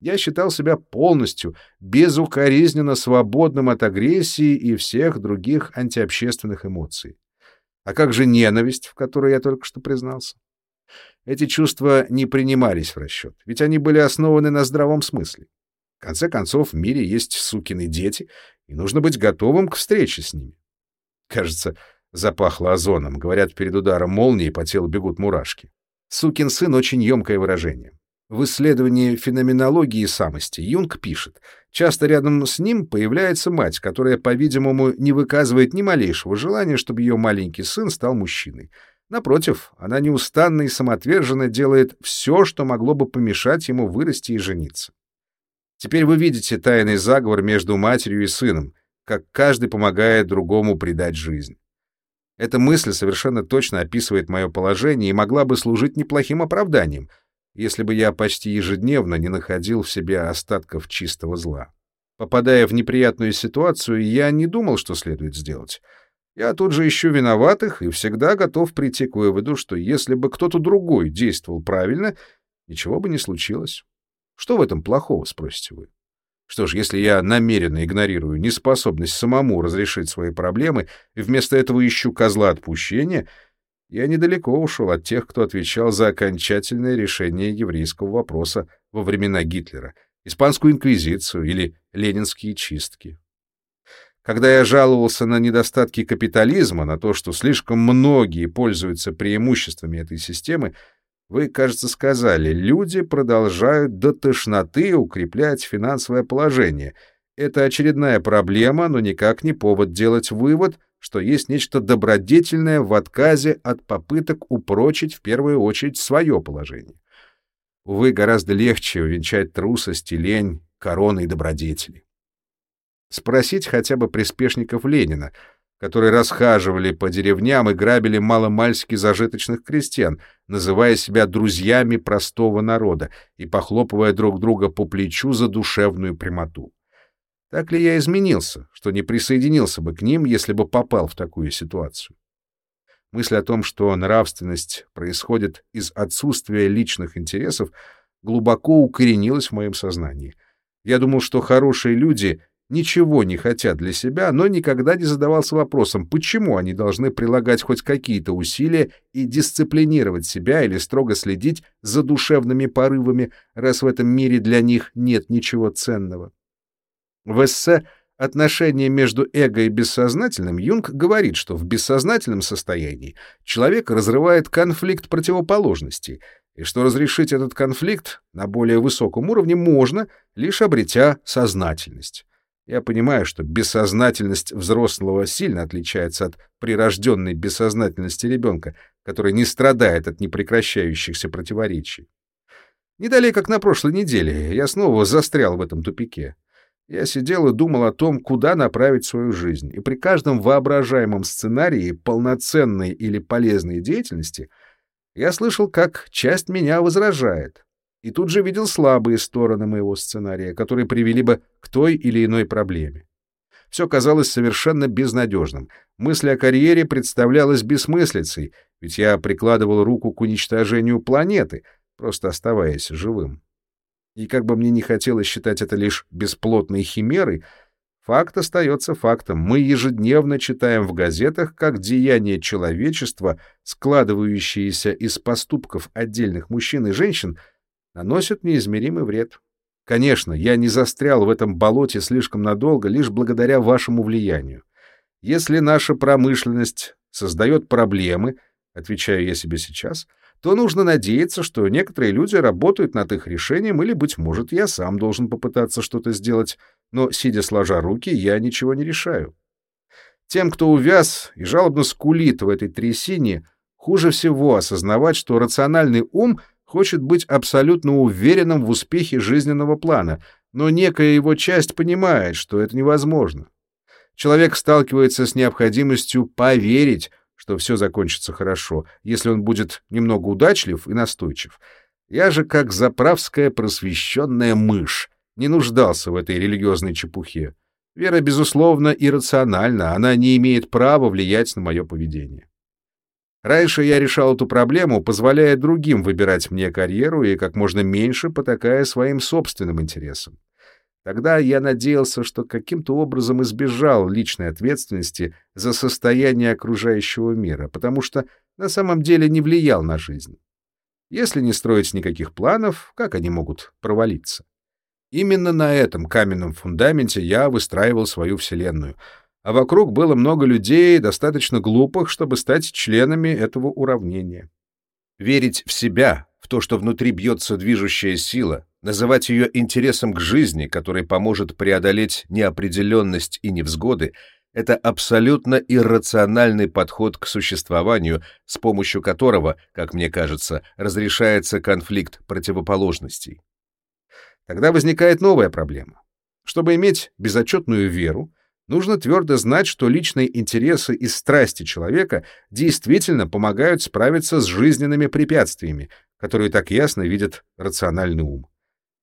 Я считал себя полностью, безукоризненно свободным от агрессии и всех других антиобщественных эмоций. А как же ненависть, в которой я только что признался? Эти чувства не принимались в расчет, ведь они были основаны на здравом смысле. В конце концов, в мире есть сукины дети, и нужно быть готовым к встрече с ними. Кажется, запахло озоном. Говорят, перед ударом молнии по телу бегут мурашки. Сукин сын — очень емкое выражение. В исследовании феноменологии самости Юнг пишет, часто рядом с ним появляется мать, которая, по-видимому, не выказывает ни малейшего желания, чтобы ее маленький сын стал мужчиной. Напротив, она неустанно и самоотверженно делает все, что могло бы помешать ему вырасти и жениться. Теперь вы видите тайный заговор между матерью и сыном, как каждый помогает другому придать жизнь. Эта мысль совершенно точно описывает мое положение и могла бы служить неплохим оправданием — если бы я почти ежедневно не находил в себе остатков чистого зла. Попадая в неприятную ситуацию, я не думал, что следует сделать. Я тут же ищу виноватых и всегда готов прийти к выводу, что если бы кто-то другой действовал правильно, ничего бы не случилось. Что в этом плохого, спросите вы? Что ж, если я намеренно игнорирую неспособность самому разрешить свои проблемы и вместо этого ищу козла отпущения, я недалеко ушел от тех, кто отвечал за окончательное решение еврейского вопроса во времена Гитлера, испанскую инквизицию или ленинские чистки. Когда я жаловался на недостатки капитализма, на то, что слишком многие пользуются преимуществами этой системы, вы, кажется, сказали, люди продолжают до тошноты укреплять финансовое положение. Это очередная проблема, но никак не повод делать вывод, что есть нечто добродетельное в отказе от попыток упрочить в первую очередь свое положение. Увы, гораздо легче увенчать трусость и лень короной добродетели. Спросить хотя бы приспешников Ленина, которые расхаживали по деревням и грабили маломальски зажиточных крестьян, называя себя друзьями простого народа и похлопывая друг друга по плечу за душевную прямоту. Так ли я изменился, что не присоединился бы к ним, если бы попал в такую ситуацию? Мысль о том, что нравственность происходит из отсутствия личных интересов, глубоко укоренилась в моем сознании. Я думал, что хорошие люди ничего не хотят для себя, но никогда не задавался вопросом, почему они должны прилагать хоть какие-то усилия и дисциплинировать себя или строго следить за душевными порывами, раз в этом мире для них нет ничего ценного. В эссе «Отношения между эго и бессознательным» Юнг говорит, что в бессознательном состоянии человек разрывает конфликт противоположностей, и что разрешить этот конфликт на более высоком уровне можно, лишь обретя сознательность. Я понимаю, что бессознательность взрослого сильно отличается от прирожденной бессознательности ребенка, который не страдает от непрекращающихся противоречий. Не далее, как на прошлой неделе, я снова застрял в этом тупике. Я сидел и думал о том, куда направить свою жизнь, и при каждом воображаемом сценарии полноценной или полезной деятельности я слышал, как часть меня возражает, и тут же видел слабые стороны моего сценария, которые привели бы к той или иной проблеме. Все казалось совершенно безнадежным. Мысль о карьере представлялась бессмыслицей, ведь я прикладывал руку к уничтожению планеты, просто оставаясь живым. И как бы мне не хотелось считать это лишь бесплотной химерой, факт остается фактом. Мы ежедневно читаем в газетах, как деяния человечества, складывающиеся из поступков отдельных мужчин и женщин, наносят неизмеримый вред. Конечно, я не застрял в этом болоте слишком надолго лишь благодаря вашему влиянию. Если наша промышленность создает проблемы, отвечаю я себе сейчас, то нужно надеяться, что некоторые люди работают над их решением, или, быть может, я сам должен попытаться что-то сделать, но, сидя сложа руки, я ничего не решаю. Тем, кто увяз и жалобно скулит в этой трясине, хуже всего осознавать, что рациональный ум — хочет быть абсолютно уверенным в успехе жизненного плана, но некая его часть понимает, что это невозможно. Человек сталкивается с необходимостью поверить, что все закончится хорошо, если он будет немного удачлив и настойчив. Я же, как заправская просвещенная мышь, не нуждался в этой религиозной чепухе. Вера, безусловно, иррациональна, она не имеет права влиять на мое поведение. Раньше я решал эту проблему, позволяя другим выбирать мне карьеру и как можно меньше потакая своим собственным интересам. Тогда я надеялся, что каким-то образом избежал личной ответственности за состояние окружающего мира, потому что на самом деле не влиял на жизнь. Если не строить никаких планов, как они могут провалиться? Именно на этом каменном фундаменте я выстраивал свою вселенную — а вокруг было много людей, достаточно глупых, чтобы стать членами этого уравнения. Верить в себя, то, что внутри бьется движущая сила, называть ее интересом к жизни, который поможет преодолеть неопределенность и невзгоды, это абсолютно иррациональный подход к существованию, с помощью которого, как мне кажется, разрешается конфликт противоположностей. Тогда возникает новая проблема. Чтобы иметь безотчетную веру, Нужно твердо знать, что личные интересы и страсти человека действительно помогают справиться с жизненными препятствиями, которые так ясно видит рациональный ум.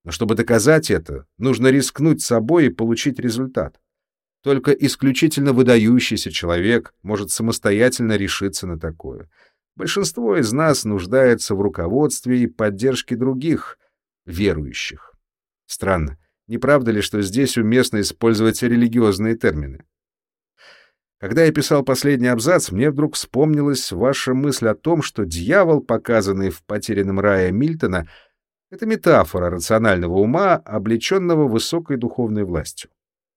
Но чтобы доказать это, нужно рискнуть собой и получить результат. Только исключительно выдающийся человек может самостоятельно решиться на такое. Большинство из нас нуждается в руководстве и поддержке других, верующих. Странно, не правда ли, что здесь уместно использовать религиозные термины? Когда я писал последний абзац, мне вдруг вспомнилась ваша мысль о том, что дьявол, показанный в «Потерянном рае» Мильтона, — это метафора рационального ума, облеченного высокой духовной властью.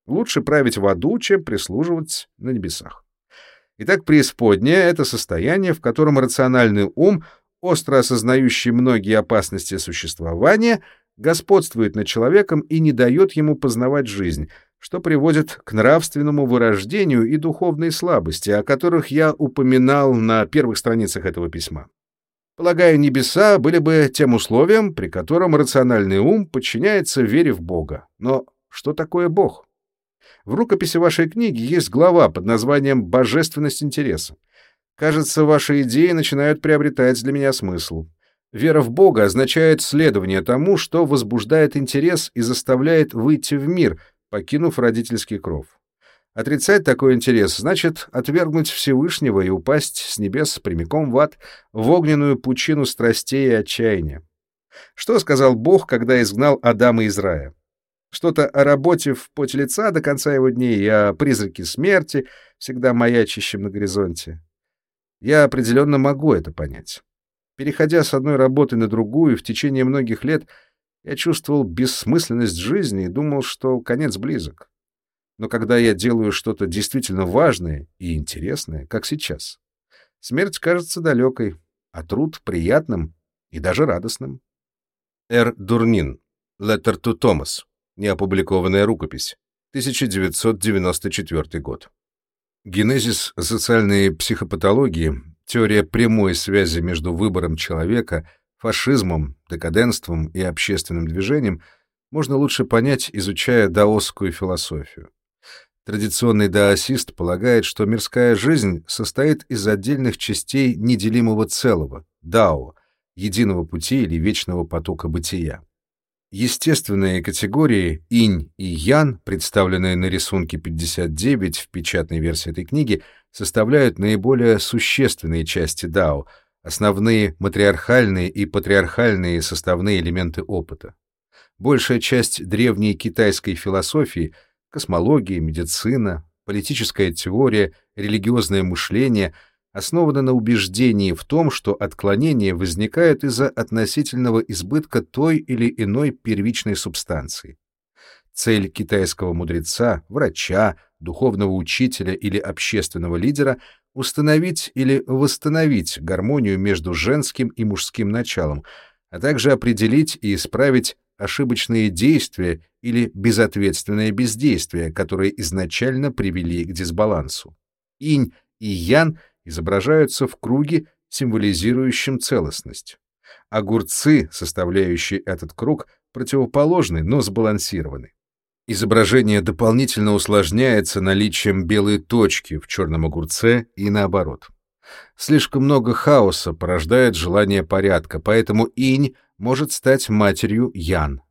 Лучше править в аду, чем прислуживать на небесах. Итак, преисподняя — это состояние, в котором рациональный ум, остро осознающий многие опасности существования, господствует над человеком и не дает ему познавать жизнь, что приводит к нравственному вырождению и духовной слабости, о которых я упоминал на первых страницах этого письма. Полагаю, небеса были бы тем условием, при котором рациональный ум подчиняется вере в Бога. Но что такое Бог? В рукописи вашей книги есть глава под названием «Божественность интереса». Кажется, ваши идеи начинают приобретать для меня смысл. Вера в Бога означает следование тому, что возбуждает интерес и заставляет выйти в мир, покинув родительский кров. Отрицать такой интерес значит отвергнуть Всевышнего и упасть с небес прямиком в ад, в огненную пучину страстей и отчаяния. Что сказал Бог, когда изгнал Адама из рая? Что-то о работе в поте лица до конца его дней и о призраке смерти, всегда маячащем на горизонте. Я определенно могу это понять. Переходя с одной работы на другую, в течение многих лет я чувствовал бессмысленность жизни и думал, что конец близок. Но когда я делаю что-то действительно важное и интересное, как сейчас, смерть кажется далекой, а труд — приятным и даже радостным. Р. Дурнин. Letter to Thomas. Неопубликованная рукопись. 1994 год. Генезис социальной психопатологии, теория прямой связи между выбором человека, фашизмом, декаденством и общественным движением можно лучше понять, изучая даосскую философию. Традиционный даосист полагает, что мирская жизнь состоит из отдельных частей неделимого целого, дао, единого пути или вечного потока бытия. Естественные категории инь и ян, представленные на рисунке 59 в печатной версии этой книги, составляют наиболее существенные части дао, основные матриархальные и патриархальные составные элементы опыта. Большая часть древней китайской философии — космология, медицина, политическая теория, религиозное мышление — основана на убеждении в том, что отклонения возникают из-за относительного избытка той или иной первичной субстанции. Цель китайского мудреца, врача, духовного учителя или общественного лидера — установить или восстановить гармонию между женским и мужским началом, а также определить и исправить ошибочные действия или безответственное бездействие, которые изначально привели к дисбалансу. Инь и ян изображаются в круге, символизирующем целостность. Огурцы, составляющие этот круг, противоположны, но сбалансированы. Изображение дополнительно усложняется наличием белой точки в черном огурце и наоборот. Слишком много хаоса порождает желание порядка, поэтому инь может стать матерью ян.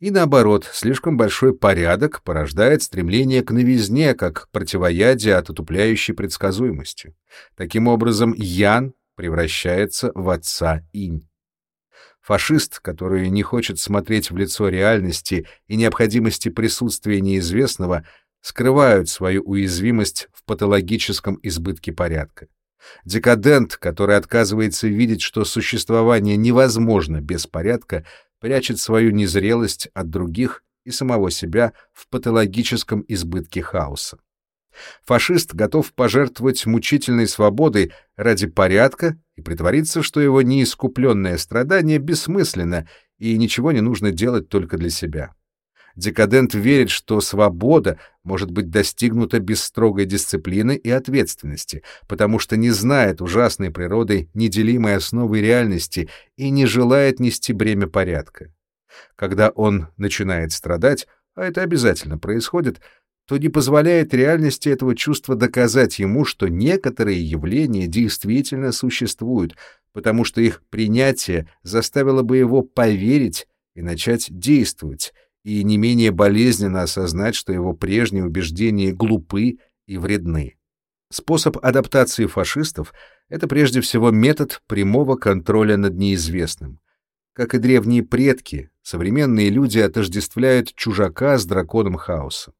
И наоборот, слишком большой порядок порождает стремление к новизне, как противоядие от отупляющей предсказуемости. Таким образом, Ян превращается в отца Инь. Фашист, который не хочет смотреть в лицо реальности и необходимости присутствия неизвестного, скрывают свою уязвимость в патологическом избытке порядка. Декадент, который отказывается видеть, что существование невозможно без порядка, прячет свою незрелость от других и самого себя в патологическом избытке хаоса. Фашист готов пожертвовать мучительной свободой ради порядка и притвориться, что его неискупленное страдание бессмысленно и ничего не нужно делать только для себя. Декадент верит, что свобода может быть достигнута без строгой дисциплины и ответственности, потому что не знает ужасной природы неделимой основы реальности и не желает нести бремя порядка. Когда он начинает страдать, а это обязательно происходит, то не позволяет реальности этого чувства доказать ему, что некоторые явления действительно существуют, потому что их принятие заставило бы его поверить и начать действовать, и не менее болезненно осознать, что его прежние убеждения глупы и вредны. Способ адаптации фашистов — это прежде всего метод прямого контроля над неизвестным. Как и древние предки, современные люди отождествляют чужака с драконом хаоса.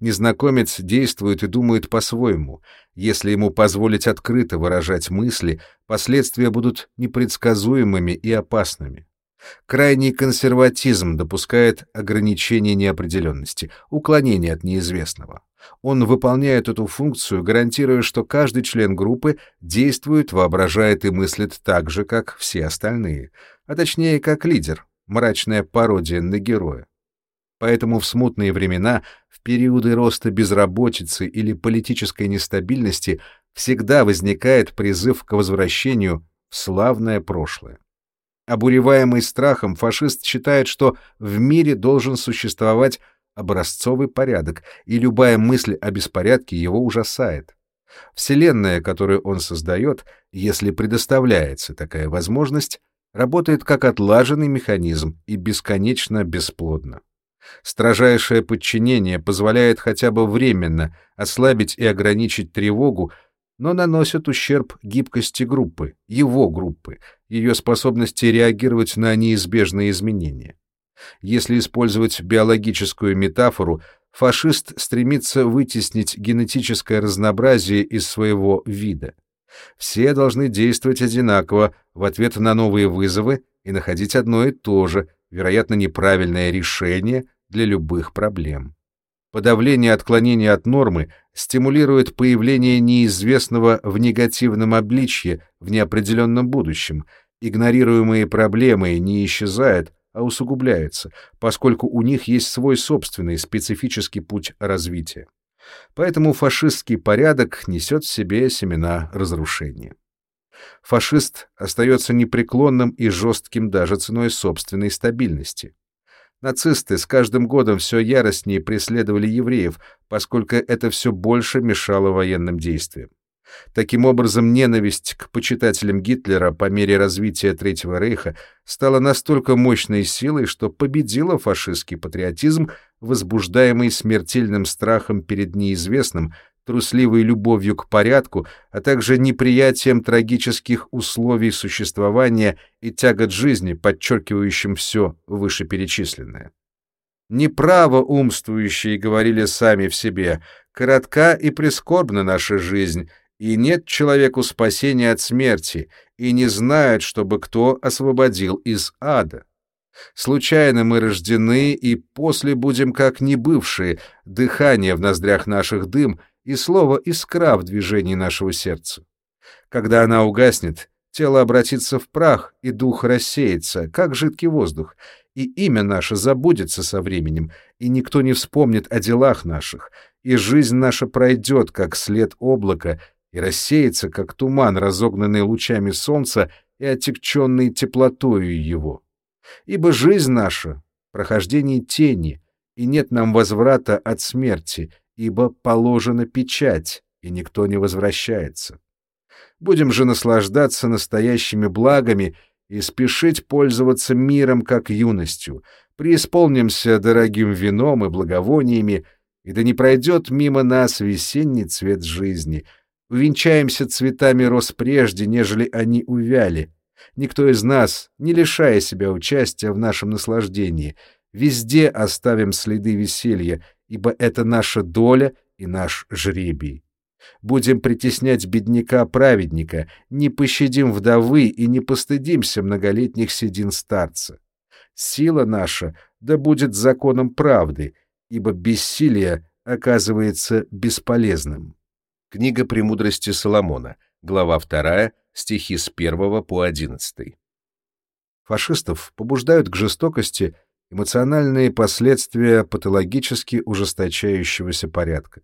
Незнакомец действует и думает по-своему. Если ему позволить открыто выражать мысли, последствия будут непредсказуемыми и опасными. Крайний консерватизм допускает ограничение неопределенности, уклонение от неизвестного. Он выполняет эту функцию, гарантируя, что каждый член группы действует, воображает и мыслит так же, как все остальные, а точнее, как лидер, мрачная пародия на героя. Поэтому в смутные времена, в периоды роста безработицы или политической нестабильности всегда возникает призыв к возвращению в славное прошлое. Обуреваемый страхом, фашист считает, что в мире должен существовать образцовый порядок, и любая мысль о беспорядке его ужасает. Вселенная, которую он создает, если предоставляется такая возможность, работает как отлаженный механизм и бесконечно бесплодно. Строжайшее подчинение позволяет хотя бы временно ослабить и ограничить тревогу, но наносит ущерб гибкости группы, его группы, ее способности реагировать на неизбежные изменения. Если использовать биологическую метафору, фашист стремится вытеснить генетическое разнообразие из своего вида. Все должны действовать одинаково в ответ на новые вызовы и находить одно и то же, вероятно, неправильное решение для любых проблем. Подавление отклонения от нормы стимулирует появление неизвестного в негативном обличье в неопределенном будущем. Игнорируемые проблемы не исчезают, а усугубляются, поскольку у них есть свой собственный специфический путь развития. Поэтому фашистский порядок несет в себе семена разрушения. Фашист остается непреклонным и жестким даже ценой собственной стабильности. Нацисты с каждым годом все яростнее преследовали евреев, поскольку это все больше мешало военным действиям. Таким образом, ненависть к почитателям Гитлера по мере развития Третьего Рейха стала настолько мощной силой, что победила фашистский патриотизм, возбуждаемый смертельным страхом перед неизвестным, трусливой любовью к порядку, а также неприятием трагических условий существования и тягот жизни, подчеркивающим все вышеперечисленное. Неправо умствующие говорили сами в себе, коротка и прискорбна наша жизнь, и нет человеку спасения от смерти, и не знает, чтобы кто освободил из ада. Случайно мы рождены, и после будем как небывшие, дыхание в ноздрях наших дым — и слово «искра» в движении нашего сердца. Когда она угаснет, тело обратится в прах, и дух рассеется, как жидкий воздух, и имя наше забудется со временем, и никто не вспомнит о делах наших, и жизнь наша пройдет, как след облака, и рассеется, как туман, разогнанный лучами солнца и отягченный теплотою его. Ибо жизнь наша — прохождение тени, и нет нам возврата от смерти — ибо положена печать, и никто не возвращается. Будем же наслаждаться настоящими благами и спешить пользоваться миром как юностью, преисполнимся дорогим вином и благовониями, и да не пройдет мимо нас весенний цвет жизни, увенчаемся цветами роз прежде, нежели они увяли. Никто из нас, не лишая себя участия в нашем наслаждении, везде оставим следы веселья, ибо это наша доля и наш жребий. Будем притеснять бедняка-праведника, не пощадим вдовы и не постыдимся многолетних седин старца. Сила наша да будет законом правды, ибо бессилие оказывается бесполезным. Книга «Премудрости Соломона», глава 2, стихи с 1 по 11. Фашистов побуждают к жестокости эмоциональные последствия патологически ужесточающегося порядка.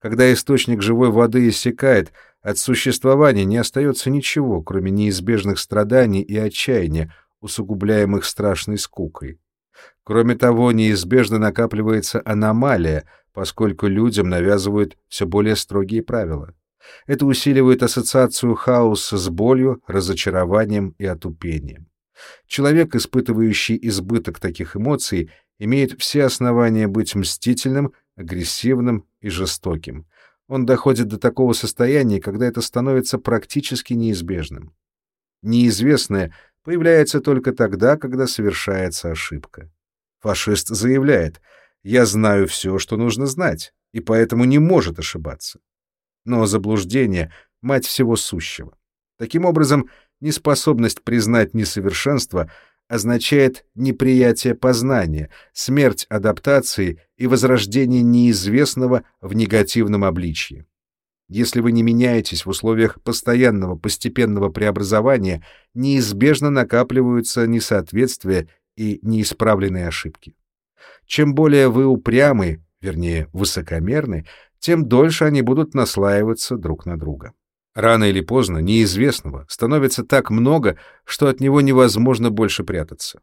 Когда источник живой воды иссякает, от существования не остается ничего, кроме неизбежных страданий и отчаяния, усугубляемых страшной скукой. Кроме того, неизбежно накапливается аномалия, поскольку людям навязывают все более строгие правила. Это усиливает ассоциацию хаоса с болью, разочарованием и отупением. Человек, испытывающий избыток таких эмоций, имеет все основания быть мстительным, агрессивным и жестоким. Он доходит до такого состояния, когда это становится практически неизбежным. Неизвестное появляется только тогда, когда совершается ошибка. Фашист заявляет «Я знаю все, что нужно знать, и поэтому не может ошибаться». Но заблуждение — мать всего сущего. Таким образом, неспособность признать несовершенство означает неприятие познания, смерть адаптации и возрождение неизвестного в негативном обличье. Если вы не меняетесь в условиях постоянного постепенного преобразования, неизбежно накапливаются несоответствия и неисправленные ошибки. Чем более вы упрямы, вернее, высокомерны, тем дольше они будут наслаиваться друг на друга. Рано или поздно неизвестного становится так много, что от него невозможно больше прятаться.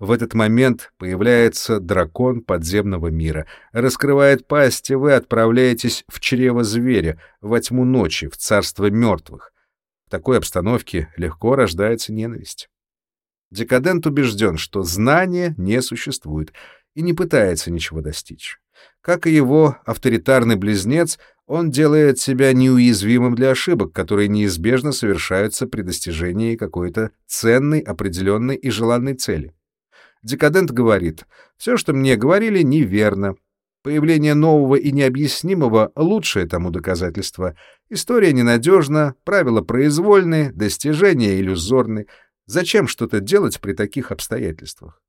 В этот момент появляется дракон подземного мира, раскрывает пасть, и вы отправляетесь в чрево зверя, во тьму ночи, в царство мертвых. В такой обстановке легко рождается ненависть. Декадент убежден, что знания не существует, и не пытается ничего достичь. Как и его авторитарный близнец, он делает себя неуязвимым для ошибок, которые неизбежно совершаются при достижении какой-то ценной, определенной и желанной цели. Декадент говорит, все, что мне говорили, неверно. Появление нового и необъяснимого — лучшее тому доказательство. История ненадежна, правила произвольны, достижения иллюзорны. Зачем что-то делать при таких обстоятельствах?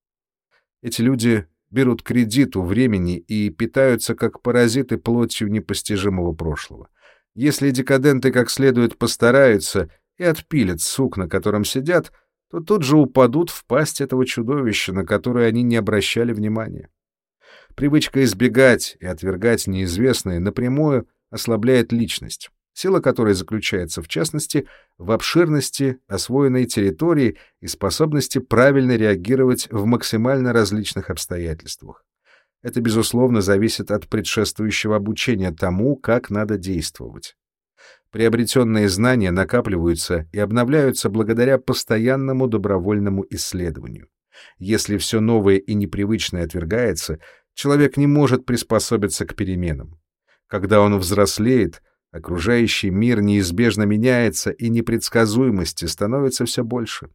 Эти люди берут кредит у времени и питаются как паразиты плотью непостижимого прошлого. Если декаденты как следует постараются и отпилят сук, на котором сидят, то тут же упадут в пасть этого чудовища, на которое они не обращали внимания. Привычка избегать и отвергать неизвестное напрямую ослабляет личность сила которой заключается, в частности, в обширности освоенной территории и способности правильно реагировать в максимально различных обстоятельствах. Это, безусловно, зависит от предшествующего обучения тому, как надо действовать. Приобретенные знания накапливаются и обновляются благодаря постоянному добровольному исследованию. Если все новое и непривычное отвергается, человек не может приспособиться к переменам. Когда он взрослеет — Окружающий мир неизбежно меняется, и непредсказуемости становится все больше.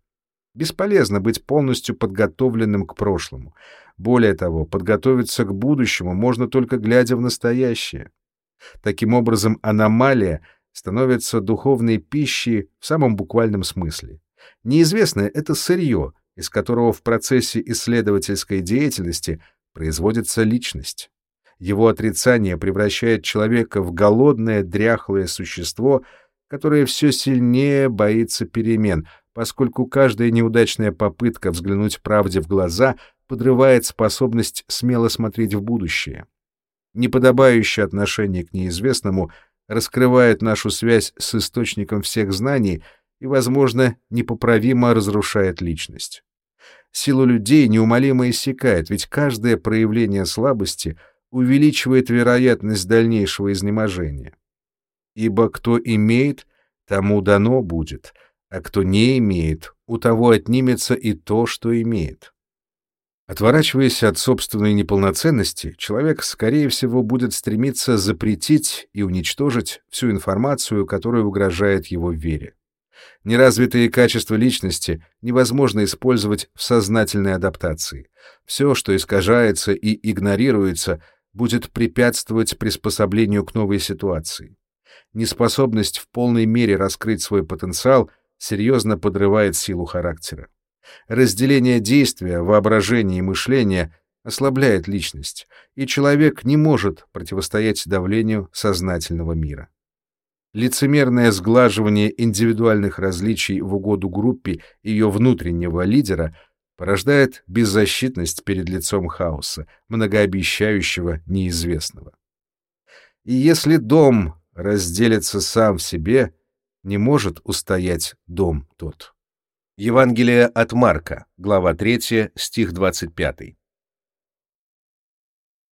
Бесполезно быть полностью подготовленным к прошлому. Более того, подготовиться к будущему можно только глядя в настоящее. Таким образом, аномалия становится духовной пищей в самом буквальном смысле. Неизвестное — это сырье, из которого в процессе исследовательской деятельности производится личность. Его отрицание превращает человека в голодное, дряхлое существо, которое все сильнее боится перемен, поскольку каждая неудачная попытка взглянуть правде в глаза подрывает способность смело смотреть в будущее. Неподобающее отношение к неизвестному раскрывает нашу связь с источником всех знаний и, возможно, непоправимо разрушает личность. Силу людей неумолимо иссякает, ведь каждое проявление слабости — увеличивает вероятность дальнейшего изнеможения. Ибо кто имеет, тому дано будет, а кто не имеет, у того отнимется и то, что имеет. Отворачиваясь от собственной неполноценности, человек, скорее всего, будет стремиться запретить и уничтожить всю информацию, которая угрожает его вере. Неразвитые качества личности невозможно использовать в сознательной адаптации. Все, что искажается и игнорируется, будет препятствовать приспособлению к новой ситуации. Неспособность в полной мере раскрыть свой потенциал серьезно подрывает силу характера. Разделение действия, воображения и мышления ослабляет личность, и человек не может противостоять давлению сознательного мира. Лицемерное сглаживание индивидуальных различий в угоду группе ее внутреннего лидера — порождает беззащитность перед лицом хаоса, многообещающего неизвестного. И если дом разделится сам в себе, не может устоять дом тот. Евангелие от Марка, глава 3, стих 25.